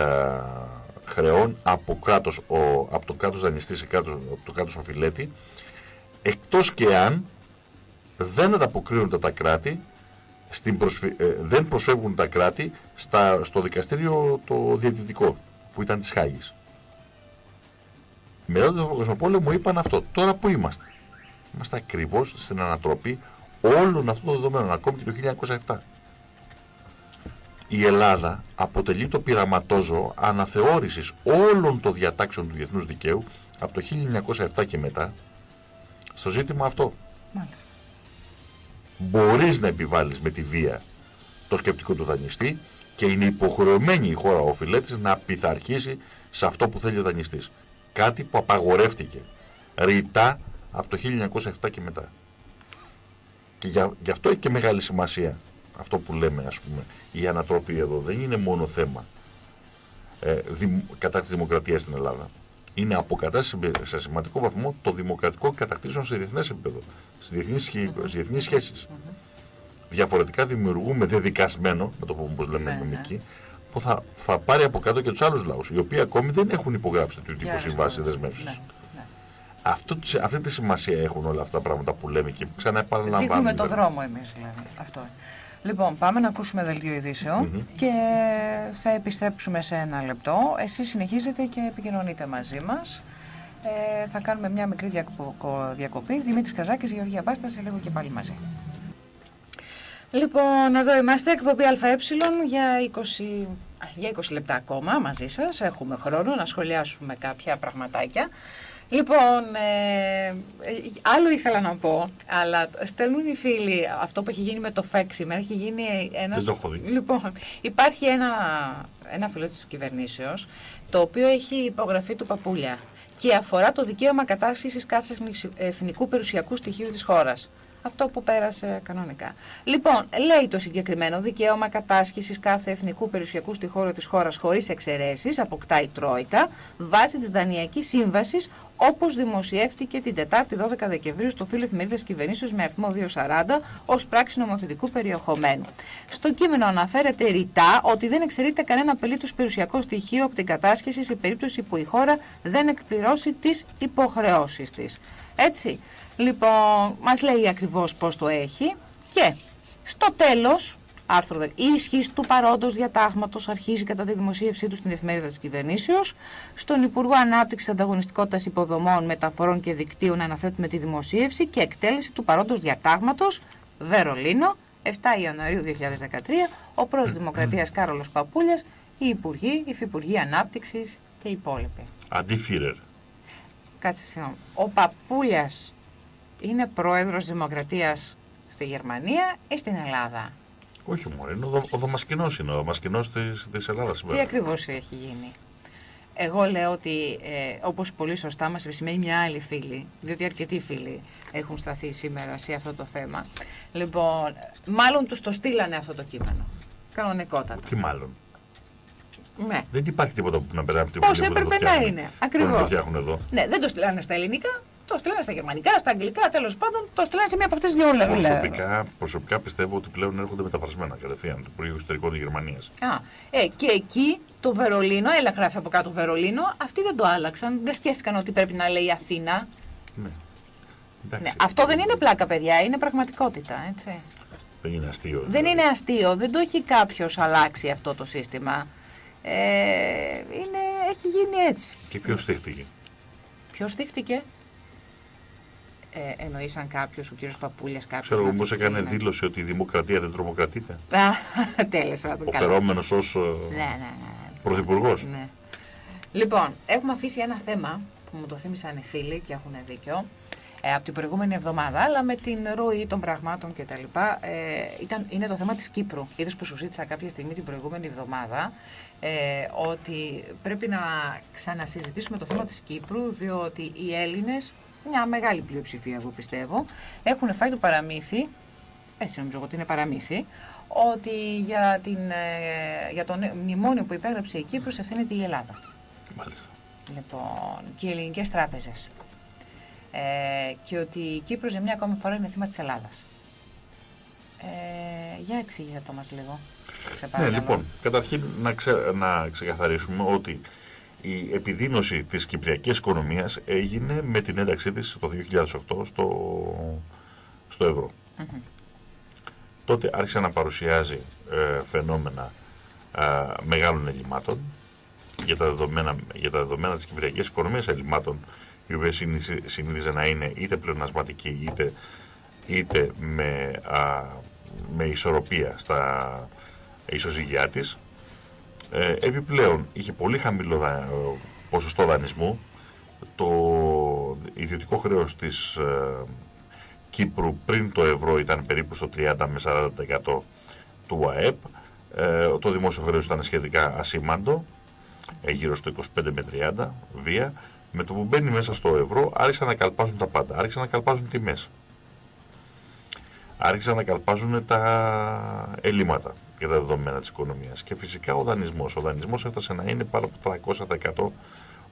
χρεών από, κράτος, ο, από το κράτος δανειστής σε κράτος, από το κράτος οφειλέτη εκτός και αν δεν ανταποκρίνονται τα κράτη στην ε, δεν προσφεύγουν τα κράτη στα... στο δικαστήριο το διαιτητικό που ήταν της Χάγης. Μετά τον Παγκόσμιο Πόλεμο είπαν αυτό. Τώρα που είμαστε; Είμαστε ακριβώς στην ανατροπή όλων αυτών των δεδομένων, ακόμη και το 1907 η Ελλάδα αποτελεί το πειραματόζωο αναθεώρησης όλων των διατάξεων του διεθνούς δικαίου από το 1907 και μετά στο ζήτημα αυτό. Μάλιστα. Μπορείς να επιβάλλεις με τη βία το σκεπτικό του δανειστή και είναι υποχρεωμένη η χώρα οφειλέτης να πειθαρχήσει σε αυτό που θέλει ο δανειστής. Κάτι που απαγορεύτηκε ρητά από το 1907 και μετά. Και γι' αυτό έχει και μεγάλη σημασία αυτό που λέμε ας πούμε η ανατροπή εδώ. Δεν είναι μόνο θέμα ε, κατά της δημοκρατίας στην Ελλάδα. Είναι αποκατάσταση σε σημαντικό βαθμό το δημοκρατικό κατακτήσεων σε διεθνές επίπεδο στις διεθνείς, διεθνείς σχέσεις. Διαφορετικά δημιουργούμε δεδικασμένο με το που λέμε ναι, νομική ναι. που θα, θα πάρει από κάτω και τους άλλους λαούς οι οποίοι ακόμη δεν έχουν υπογράψει του τύπου συμβάσεις δεσμεύσεις. Ναι, ναι. Αυτό, αυτή τη σημασία έχουν όλα αυτά τα πράγματα που λέμε και ξανά επαναλαμβάνουμε. Δείχνουμε το δρόμο εμείς δηλαδή. Αυτό. Λοιπόν, πάμε να ακούσουμε δελτίο ειδήσεων και θα επιστρέψουμε σε ένα λεπτό. Εσείς συνεχίζετε και επικοινωνείτε μαζί μας. Ε, θα κάνουμε μια μικρή διακοπή. Δημήτρης Καζάκης, Γεωργία Μπάστα, σε λίγο και πάλι μαζί. Λοιπόν, εδώ είμαστε, εκπομπή ΑΕ για 20, για 20 λεπτά ακόμα μαζί σας. Έχουμε χρόνο να σχολιάσουμε κάποια πραγματάκια. Λοιπόν, ε, άλλο ήθελα να πω, αλλά στέλνουν οι φίλοι αυτό που έχει γίνει με το ΦΕΚ σήμερα. Έχει γίνει ένα. Δεν το έχω δει. Λοιπόν, υπάρχει ένα, ένα φίλο της κυβερνήσεως το οποίο έχει υπογραφεί του παππούλια και αφορά το δικαίωμα κατάσχεσης κάθε εθνικού περιουσιακού στοιχείου της χώρας αυτό που πέρασε κανονικά. Λοιπόν, λέει το συγκεκριμένο δικαίωμα κατάσχεσης κάθε εθνικού περιουσιακού στη χώρα της χώρας χωρίς εξαιρέσεις, αποκτά η Τρόικα, βάσει της Δανειακής Σύμβασης, όπως δημοσιεύτηκε την 4η 12 Δεκεμβρίου στο φύλλο εφημερίδας κυβερνήσεως με αριθμό 240 ως πράξη νομοθετικού περιεχομένου. Στο κείμενο αναφέρεται ρητά ότι δεν εξαιρείται κανένα απελήτω περιουσιακό στοιχείο από την κατάσχεση σε περίπτωση που η χώρα δεν εκπληρώσει τις υποχρεώσεις της. Έτσι. Λοιπόν, μας λέει ακριβώς πώς το έχει και στο τέλος, άρθρο 10, η ισχύς του παρόντος διατάγματος αρχίζει κατά τη δημοσίευσή του στην εφημερίδα της κυβερνήσεως, στον Υπουργό Ανάπτυξης Ανταγωνιστικότητας Υποδομών, Μεταφορών και Δικτύων αναθέτουμε τη δημοσίευση και εκτέλεση του παρόντος διατάγματος Βερολίνο, 7 Ιανουαρίου 2013, ο πρόεδρος Δημοκρατίας Κάρολος Παπούλιας, οι Υπουργοί, οι Υφυπουργοί Ανάπτυξης και οι υπόλοιποι. Αντίφυρερ. Κάτσε συγγνώμη. Ο Παπούλιας είναι πρόεδρος Δημοκρατίας στη Γερμανία ή στην Ελλάδα; Όχι μόνο, είναι ο, ο Δαμασκηνός είναι, ο Δαμασκηνός της, της Ελλάδας. Τι ακριβώς έχει γίνει; Εγώ λέω ότι, ε, όπως πολύ σωστά μας επισημαίνει μια άλλη φίλη, διότι αρκετοί φίλοι έχουν σταθεί σήμερα σε αυτό το θέμα. Λοιπόν, μάλλον τους το στείλανε αυτό το κείμενο. Κανονικότατα. Τι μάλλον; Ναι. Δεν υπάρχει τίποτα που να περάσει από την Πώς έπρεπε να είναι. Ακριβώς. Ναι, δεν το στείλανε στα ελληνικά, το στείλανε στα γερμανικά, στα αγγλικά, τέλος πάντων το στείλανε σε μία από αυτές τις δύο προσωπικά, προσωπικά πιστεύω ότι πλέον έρχονται μεταφρασμένα κατευθείαν του Υπουργείου Εξωτερικών της Γερμανίας. Α, ε, και εκεί το Βερολίνο, έλα γράφει από κάτω Βερολίνο, αυτοί δεν το άλλαξαν. Δεν σκέφτηκαν ότι πρέπει να λέει Αθήνα. Ναι. ναι. Αυτό δεν είναι πλάκα, παιδιά, είναι πραγματικότητα. Έτσι. Δεν είναι αστείο. Δεν δηλαδή. είναι αστείο, δεν το έχει κάποιος αλλάξει αυτό το σύστημα. Ε, είναι, έχει γίνει έτσι. Και ποιος στήχτηκε. Ποιος στήχτηκε ε, εννοήσαν κάποιος, ο κύριος Παπούλιας, κάποιος. Ξέρω, όμως έκανε δήλωση ότι η δημοκρατία δεν τρομοκρατείται. Α, τέλος πάντων. Ο φερόμενο ως ναι, ναι, ναι. πρωθυπουργός. Ναι. Λοιπόν, έχουμε αφήσει ένα θέμα που μου το θύμισαν οι φίλοι και έχουν δίκιο. Ε, από την προηγούμενη εβδομάδα, αλλά με την ροή των πραγμάτων κτλ. Ε, ήταν, είναι το θέμα της Κύπρου. Είδες που σου ζήτησα κάποια στιγμή την προηγούμενη εβδομάδα ε, ότι πρέπει να ξανασυζητήσουμε το θέμα της Κύπρου, διότι οι Έλληνες μια μεγάλη πλειοψηφία εγώ πιστεύω, έχουν φάει το παραμύθι, έτσι νομίζω ότι είναι παραμύθι, ότι για, την, ε, για το μνημόνιο που υπέγραψε η Κύπρος ευθύνεται η Ελλάδα. Μάλιστα. Λοιπόν, και οι ελληνικές τράπεζες. Ε, και ότι η Κύπρος για μια ακόμη φορά είναι θύμα της Ελλάδας. Ε, για εξήγησε το μας λίγο. ναι, λοιπόν, καταρχήν να, ξε, να ξεκαθαρίσουμε ότι η επιδείνωση της κυπριακής οικονομίας έγινε με την ένταξή της το 2008 στο, στο ευρώ. Τότε άρχισε να παρουσιάζει ε, φαινόμενα ε, μεγάλων ελλημάτων για τα, δεδομένα, για τα δεδομένα της κυπριακής οικονομίας ελλημάτων οι οποίες συνήθιζε να είναι είτε πλεονασματικοί είτε, είτε με, με ισορροπία στα ισοζυγιά της ε, επιπλέον, είχε πολύ χαμηλό ποσοστό δανεισμού. Το ιδιωτικό χρέος της ε, Κύπρου πριν το ευρώ ήταν περίπου στο 30 με 40% του ΑΕΠ. Ε, το δημόσιο χρέος ήταν σχετικά ασήμαντο, ε, γύρω στο 25 με 30 βία. Με το που μπαίνει μέσα στο ευρώ άρχισαν να καλπάζουν τα πάντα, άρχισαν να καλπάζουν τιμές. Άρχισαν να καλπάζουν τα ελλείμματα για τα δεδομένα της οικονομίας. Και φυσικά ο δανεισμός. Ο δανεισμός έφτασε να είναι πάνω από 300%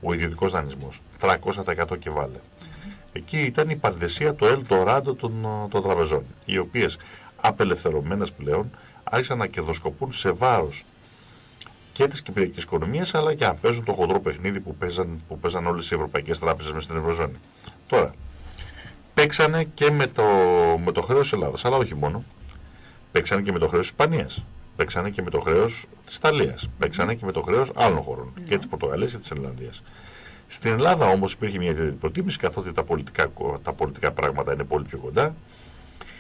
ο ιδιωτικός δανεισμός. 300% και βάλε. Εκεί ήταν η παρδεσία, το Ελτοράντο των, των τραπεζών, οι οποίες απελευθερωμένες πλέον άρχισαν να κερδοσκοπούν σε βάρος και της κυπριακής οικονομίας αλλά και να παίζουν το χοντρό παιχνίδι που παίζαν, που παίζαν όλες οι ευρωπαϊκές τράπεζες μέσα στην Ευρωζώνη. Τώρα, παίξανε και με το, με το χρέος Ελλάδας, αλλά όχι μόνο. Παίξανε και με το χρέος της Ισπανίας. Παίξανε και με το χρέος της Ιταλίας. Παίξανε και με το χρέος άλλων χωρών. Ναι. Και της Πορτογαλίας και της Ιρλανδίας. Στην Ελλάδα όμως υπήρχε μια ιδιαίτερη προτίμηση, καθότι τα πολιτικά, τα πολιτικά πράγματα είναι πολύ πιο κοντά.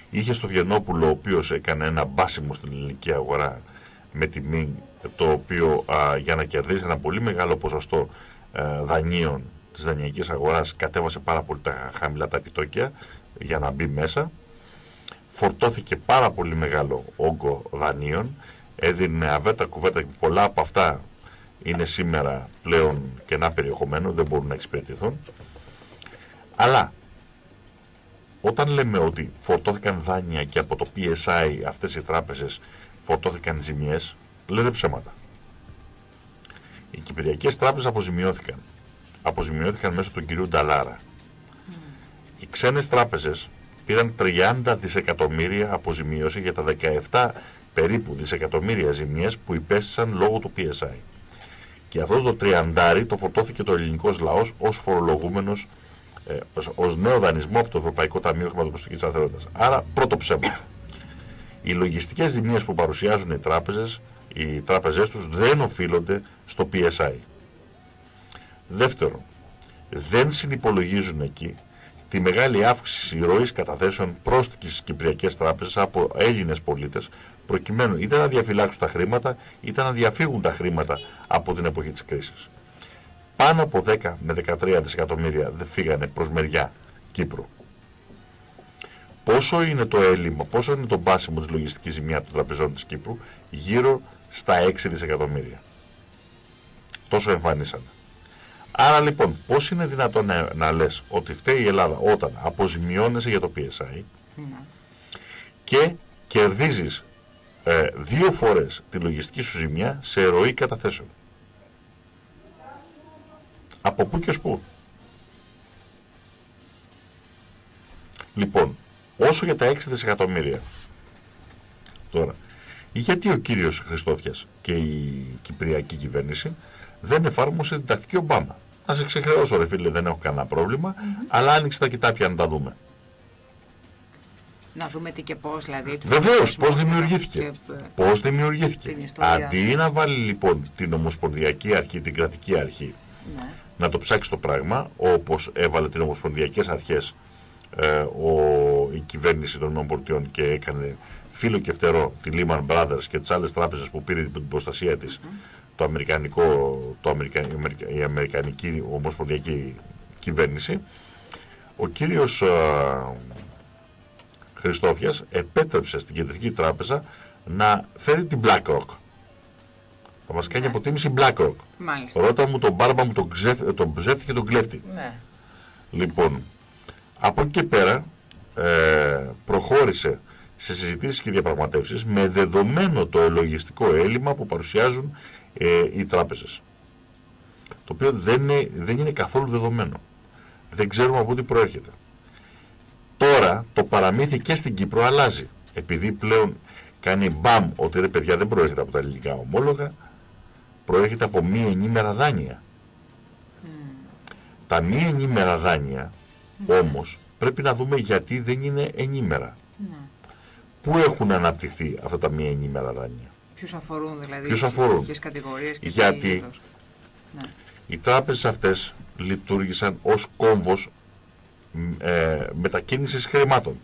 Είχε στο Βιενόπουλο, ο οποίος έκανε ένα μπάσιμο στην ελληνική αγορά με τιμή, το οποίο α, για να κερδίσει ένα πολύ μεγάλο ποσοστό α, δανείων της δανειακής αγοράς κατέβασε πάρα πολύ τα χαμηλά τα επιτόκια για να μπει μέσα φορτώθηκε πάρα πολύ μεγάλο όγκο δανείων, έδινε αβέτα κουβέτα και πολλά από αυτά είναι σήμερα πλέον κενά περιεχομένο, δεν μπορούν να εξυπηρετηθούν. Αλλά όταν λέμε ότι φορτώθηκαν δάνεια και από το PSI αυτές οι τράπεζες φορτώθηκαν ζημιές, λένε ψέματα. Οι κυπριακές τράπεζες αποζημιώθηκαν. Αποζημιώθηκαν μέσω του κυρίου Νταλάρα. Οι ξένες τράπεζες πήραν 30 δισεκατομμύρια αποζημίωση για τα 17 περίπου δισεκατομμύρια ζημιές που υπέστησαν λόγω του PSI. Και αυτό το τριαντάρι το φορτώθηκε το ελληνικός λαός ως φορολογούμενος ε, ως νέο δανεισμό από το Ευρωπαϊκό Ταμείο Χρηματοπιστωτικής Σταθερότητας. Άρα πρώτο ψέμα. Οι λογιστικές ζημίες που παρουσιάζουν οι τράπεζες, οι τράπεζές τους δεν οφείλονται στο PSI. Δεύτερον, δεν συνυπολογίζουν εκεί τη μεγάλη αύξηση ροής καταθέσεων προς τις Κυπριακές τράπεζες από Έλληνες πολίτες προκειμένου είτε να διαφυλάξουν τα χρήματα είτε να διαφύγουν τα χρήματα από την εποχή της κρίσης. Πάνω από 10 με 13 δισεκατομμύρια δεν φύγανε προς μεριά Κύπρου. Πόσο είναι το έλλειμμα, πόσο είναι το μπάσιμο της λογιστικής ζημιά των τραπεζών της Κύπρου, γύρω στα 6 δισεκατομμύρια. Τόσο εμφανίσανε. Άρα λοιπόν, πώς είναι δυνατόν να, να λες ότι φταίει η Ελλάδα όταν αποζημιώνεσαι για το PSI ναι. και κερδίζεις ε, δύο φορές τη λογιστική σου ζημιά σε ροή καταθέσεων; Από πού και ως πού; Λοιπόν, όσο για τα 6 δισεκατομμύρια. Τώρα, γιατί ο κύριος Χριστόφιας και η Κυπριακή κυβέρνηση δεν εφάρμοσε την τακτική Ομπάμα. Να σε ξεχρεώσω ρε φίλε, δεν έχω κανένα πρόβλημα, αλλά άνοιξε τα κοιτάπια να τα δούμε. Να δούμε τι και πώς δηλαδή. Βεβαίως, πώς δημιουργήθηκε. Και... Πώς δημιουργήθηκε. Αντί να βάλει λοιπόν την Ομοσπονδιακή Αρχή, την κρατική αρχή, ναι. να το ψάξει το πράγμα, όπως έβαλε την Ομοσπονδιακές Αρχές ε, ο, η κυβέρνηση των ΗΠΑ και έκανε φίλο και φτερό τη Lehman Brothers και τις άλλες τράπεζες που πήρε την προστασία της το αμερικανικό, το αμερικα, η αμερικανική ομοσπονδιακή κυβέρνηση ο κύριος ε, Χριστόφιας επέτρεψε στην κεντρική τράπεζα να φέρει την BlackRock θα μας κάνει ναι. αποτίμηση BlackRock Μάλιστα. ρώτα μου τον μπάρμπα μου τον, ξεφ, τον ψεύτη και τον κλέφτη ναι. λοιπόν από εκεί και πέρα ε, προχώρησε σε συζητήσεις και διαπραγματεύσεις με δεδομένο το ελογιστικό έλλειμμα που παρουσιάζουν ε, οι τράπεζες. Το οποίο δεν είναι, δεν είναι καθόλου δεδομένο. Δεν ξέρουμε από τι προέρχεται. Τώρα το παραμύθι και στην Κύπρο αλλάζει. Επειδή πλέον κάνει μπαμ ότι ρε παιδιά δεν προέρχεται από τα ελληνικά ομόλογα, προέρχεται από μη ενήμερα δάνεια. Mm. Τα μη ενήμερα δάνεια mm. όμως πρέπει να δούμε γιατί δεν είναι ενήμερα. Mm. Πού έχουν αναπτυχθεί αυτά τα μη ενήμερα δάνεια; Ποιους αφορούν δηλαδή, ποιους αφορούν; κατηγορίες και Γιατί ναι. οι τράπεζες αυτές λειτουργήσαν ως κόμβος ε, μετακίνησης χρημάτων.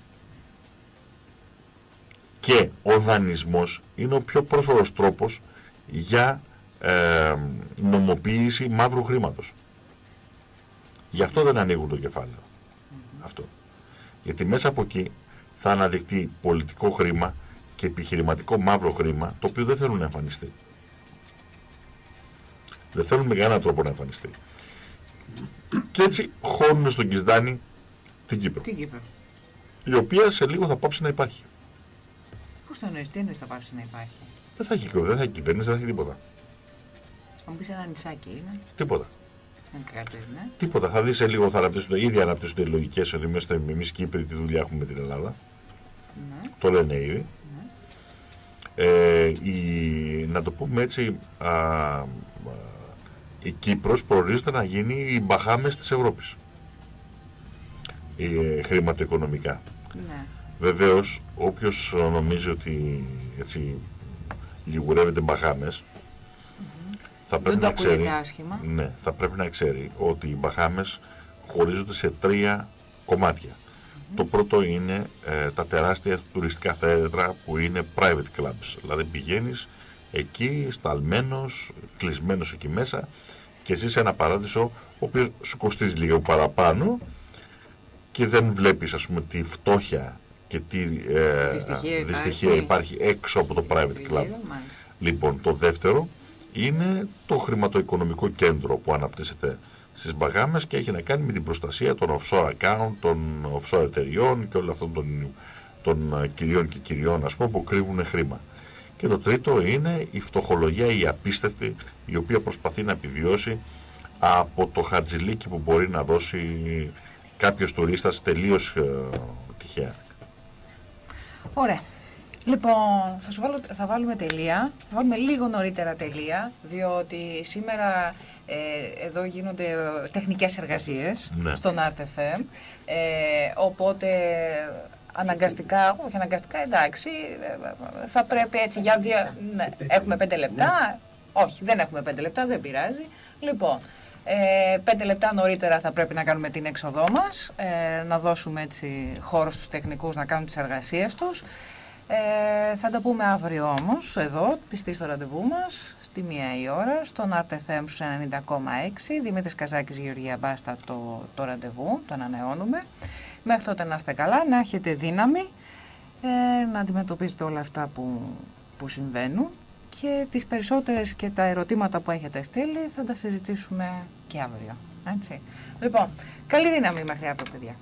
Και ο δανεισμός είναι ο πιο πρόσφορος τρόπος για ε, νομοποίηση μαύρου χρήματος. Γι' αυτό δεν ανοίγουν το κεφάλαιο. Αυτό. Γιατί μέσα από εκεί θα αναδειχτεί πολιτικό χρήμα και επιχειρηματικό μαύρο χρήμα, το οποίο δεν θέλουν να εμφανιστεί. Δεν θέλουν με κανέναν τρόπο να εμφανιστεί. Και έτσι χώνουν στον Κισδάνη την Κύπρο. Την Κύπρο. Η οποία σε λίγο θα πάψει να υπάρχει. Πώς το εννοείς, τι εννοείς θα πάψει να υπάρχει; Δεν θα έχει, δεν θα έχει κυβέρνηση, δεν θα έχει τίποτα. Θα μου πεις ένα νησάκι είναι. Τίποτα. Κάτι, ναι. Τίποτα. Θα δεις σε λίγο θα αναπτύσσονται, ήδη αναπτύσσονται οι λογικές ότι μέσα εμείς Κύπροι τη δουλειά έχουμε με την Ελλάδα. Ναι. Το λένε ήδη. Ναι. Ε, η, να το πούμε έτσι, α, α, η Κύπρος προορίζεται να γίνει οι Μπαχάμες της Ευρώπης. Ε, χρηματοοικονομικά. Ναι. Βεβαίως, όποιος νομίζει ότι έτσι λιγουρεύεται Μπαχάμες, θα πρέπει να ξέρει, ναι, θα πρέπει να ξέρει ότι οι Μπαχάμες χωρίζονται σε τρία κομμάτια. Το πρώτο είναι ε, τα τεράστια τουριστικά θέατρα που είναι private clubs. Δηλαδή πηγαίνεις εκεί σταλμένος, κλεισμένος εκεί μέσα και ζεις σε ένα παράδεισο ο οποίος σου κοστίζει λίγο παραπάνω και δεν βλέπεις ας πούμε τη φτώχεια και τι ε, δυστυχία, υπάρχει. υπάρχει έξω από το private club. Λοιπόν, το δεύτερο είναι το χρηματοοικονομικό κέντρο που αναπτύσσεται στις Μπαγάμες και έχει να κάνει με την προστασία των offshore account, των offshore εταιριών και όλων αυτών των, των κυρίων και κυριών ας πούμε, που κρύβουν χρήμα. Και το τρίτο είναι η φτωχολογία, η απίστευτη, η οποία προσπαθεί να επιβιώσει από το χατζηλίκι που μπορεί να δώσει κάποιος τουρίστας τελείως ε, τυχαία. Ωραία. Λοιπόν, θα, σου βάλω, θα βάλουμε τελεία, θα βάλουμε λίγο νωρίτερα τελεία, διότι σήμερα ε, εδώ γίνονται τεχνικές εργασίες Ναι. στον RTFM, ε, οπότε αναγκαστικά, όχι αναγκαστικά εντάξει, ε, θα πρέπει έτσι για δύο, ναι, έχουμε πέντε λεπτά, όχι δεν έχουμε πέντε λεπτά, δεν πειράζει. Λοιπόν, ε, πέντε λεπτά νωρίτερα θα πρέπει να κάνουμε την έξοδό μας, ε, να δώσουμε έτσι χώρο στους τεχνικούς να κάνουν τις εργασίες τους. Ε, θα τα πούμε αύριο όμως, εδώ, πιστή στο ραντεβού μας, στη μία η ώρα, στον RTFM στους 90,6. Δημήτρης Καζάκης, Γεωργία Μπάστα, το, το ραντεβού, το ανανεώνουμε. Μέχρι τότε να είστε καλά, να έχετε δύναμη, ε, να αντιμετωπίζετε όλα αυτά που, που συμβαίνουν και τις περισσότερες και τα ερωτήματα που έχετε στείλει θα τα συζητήσουμε και αύριο. Έτσι. Λοιπόν, καλή δύναμη μέχρι αύριο παιδιά.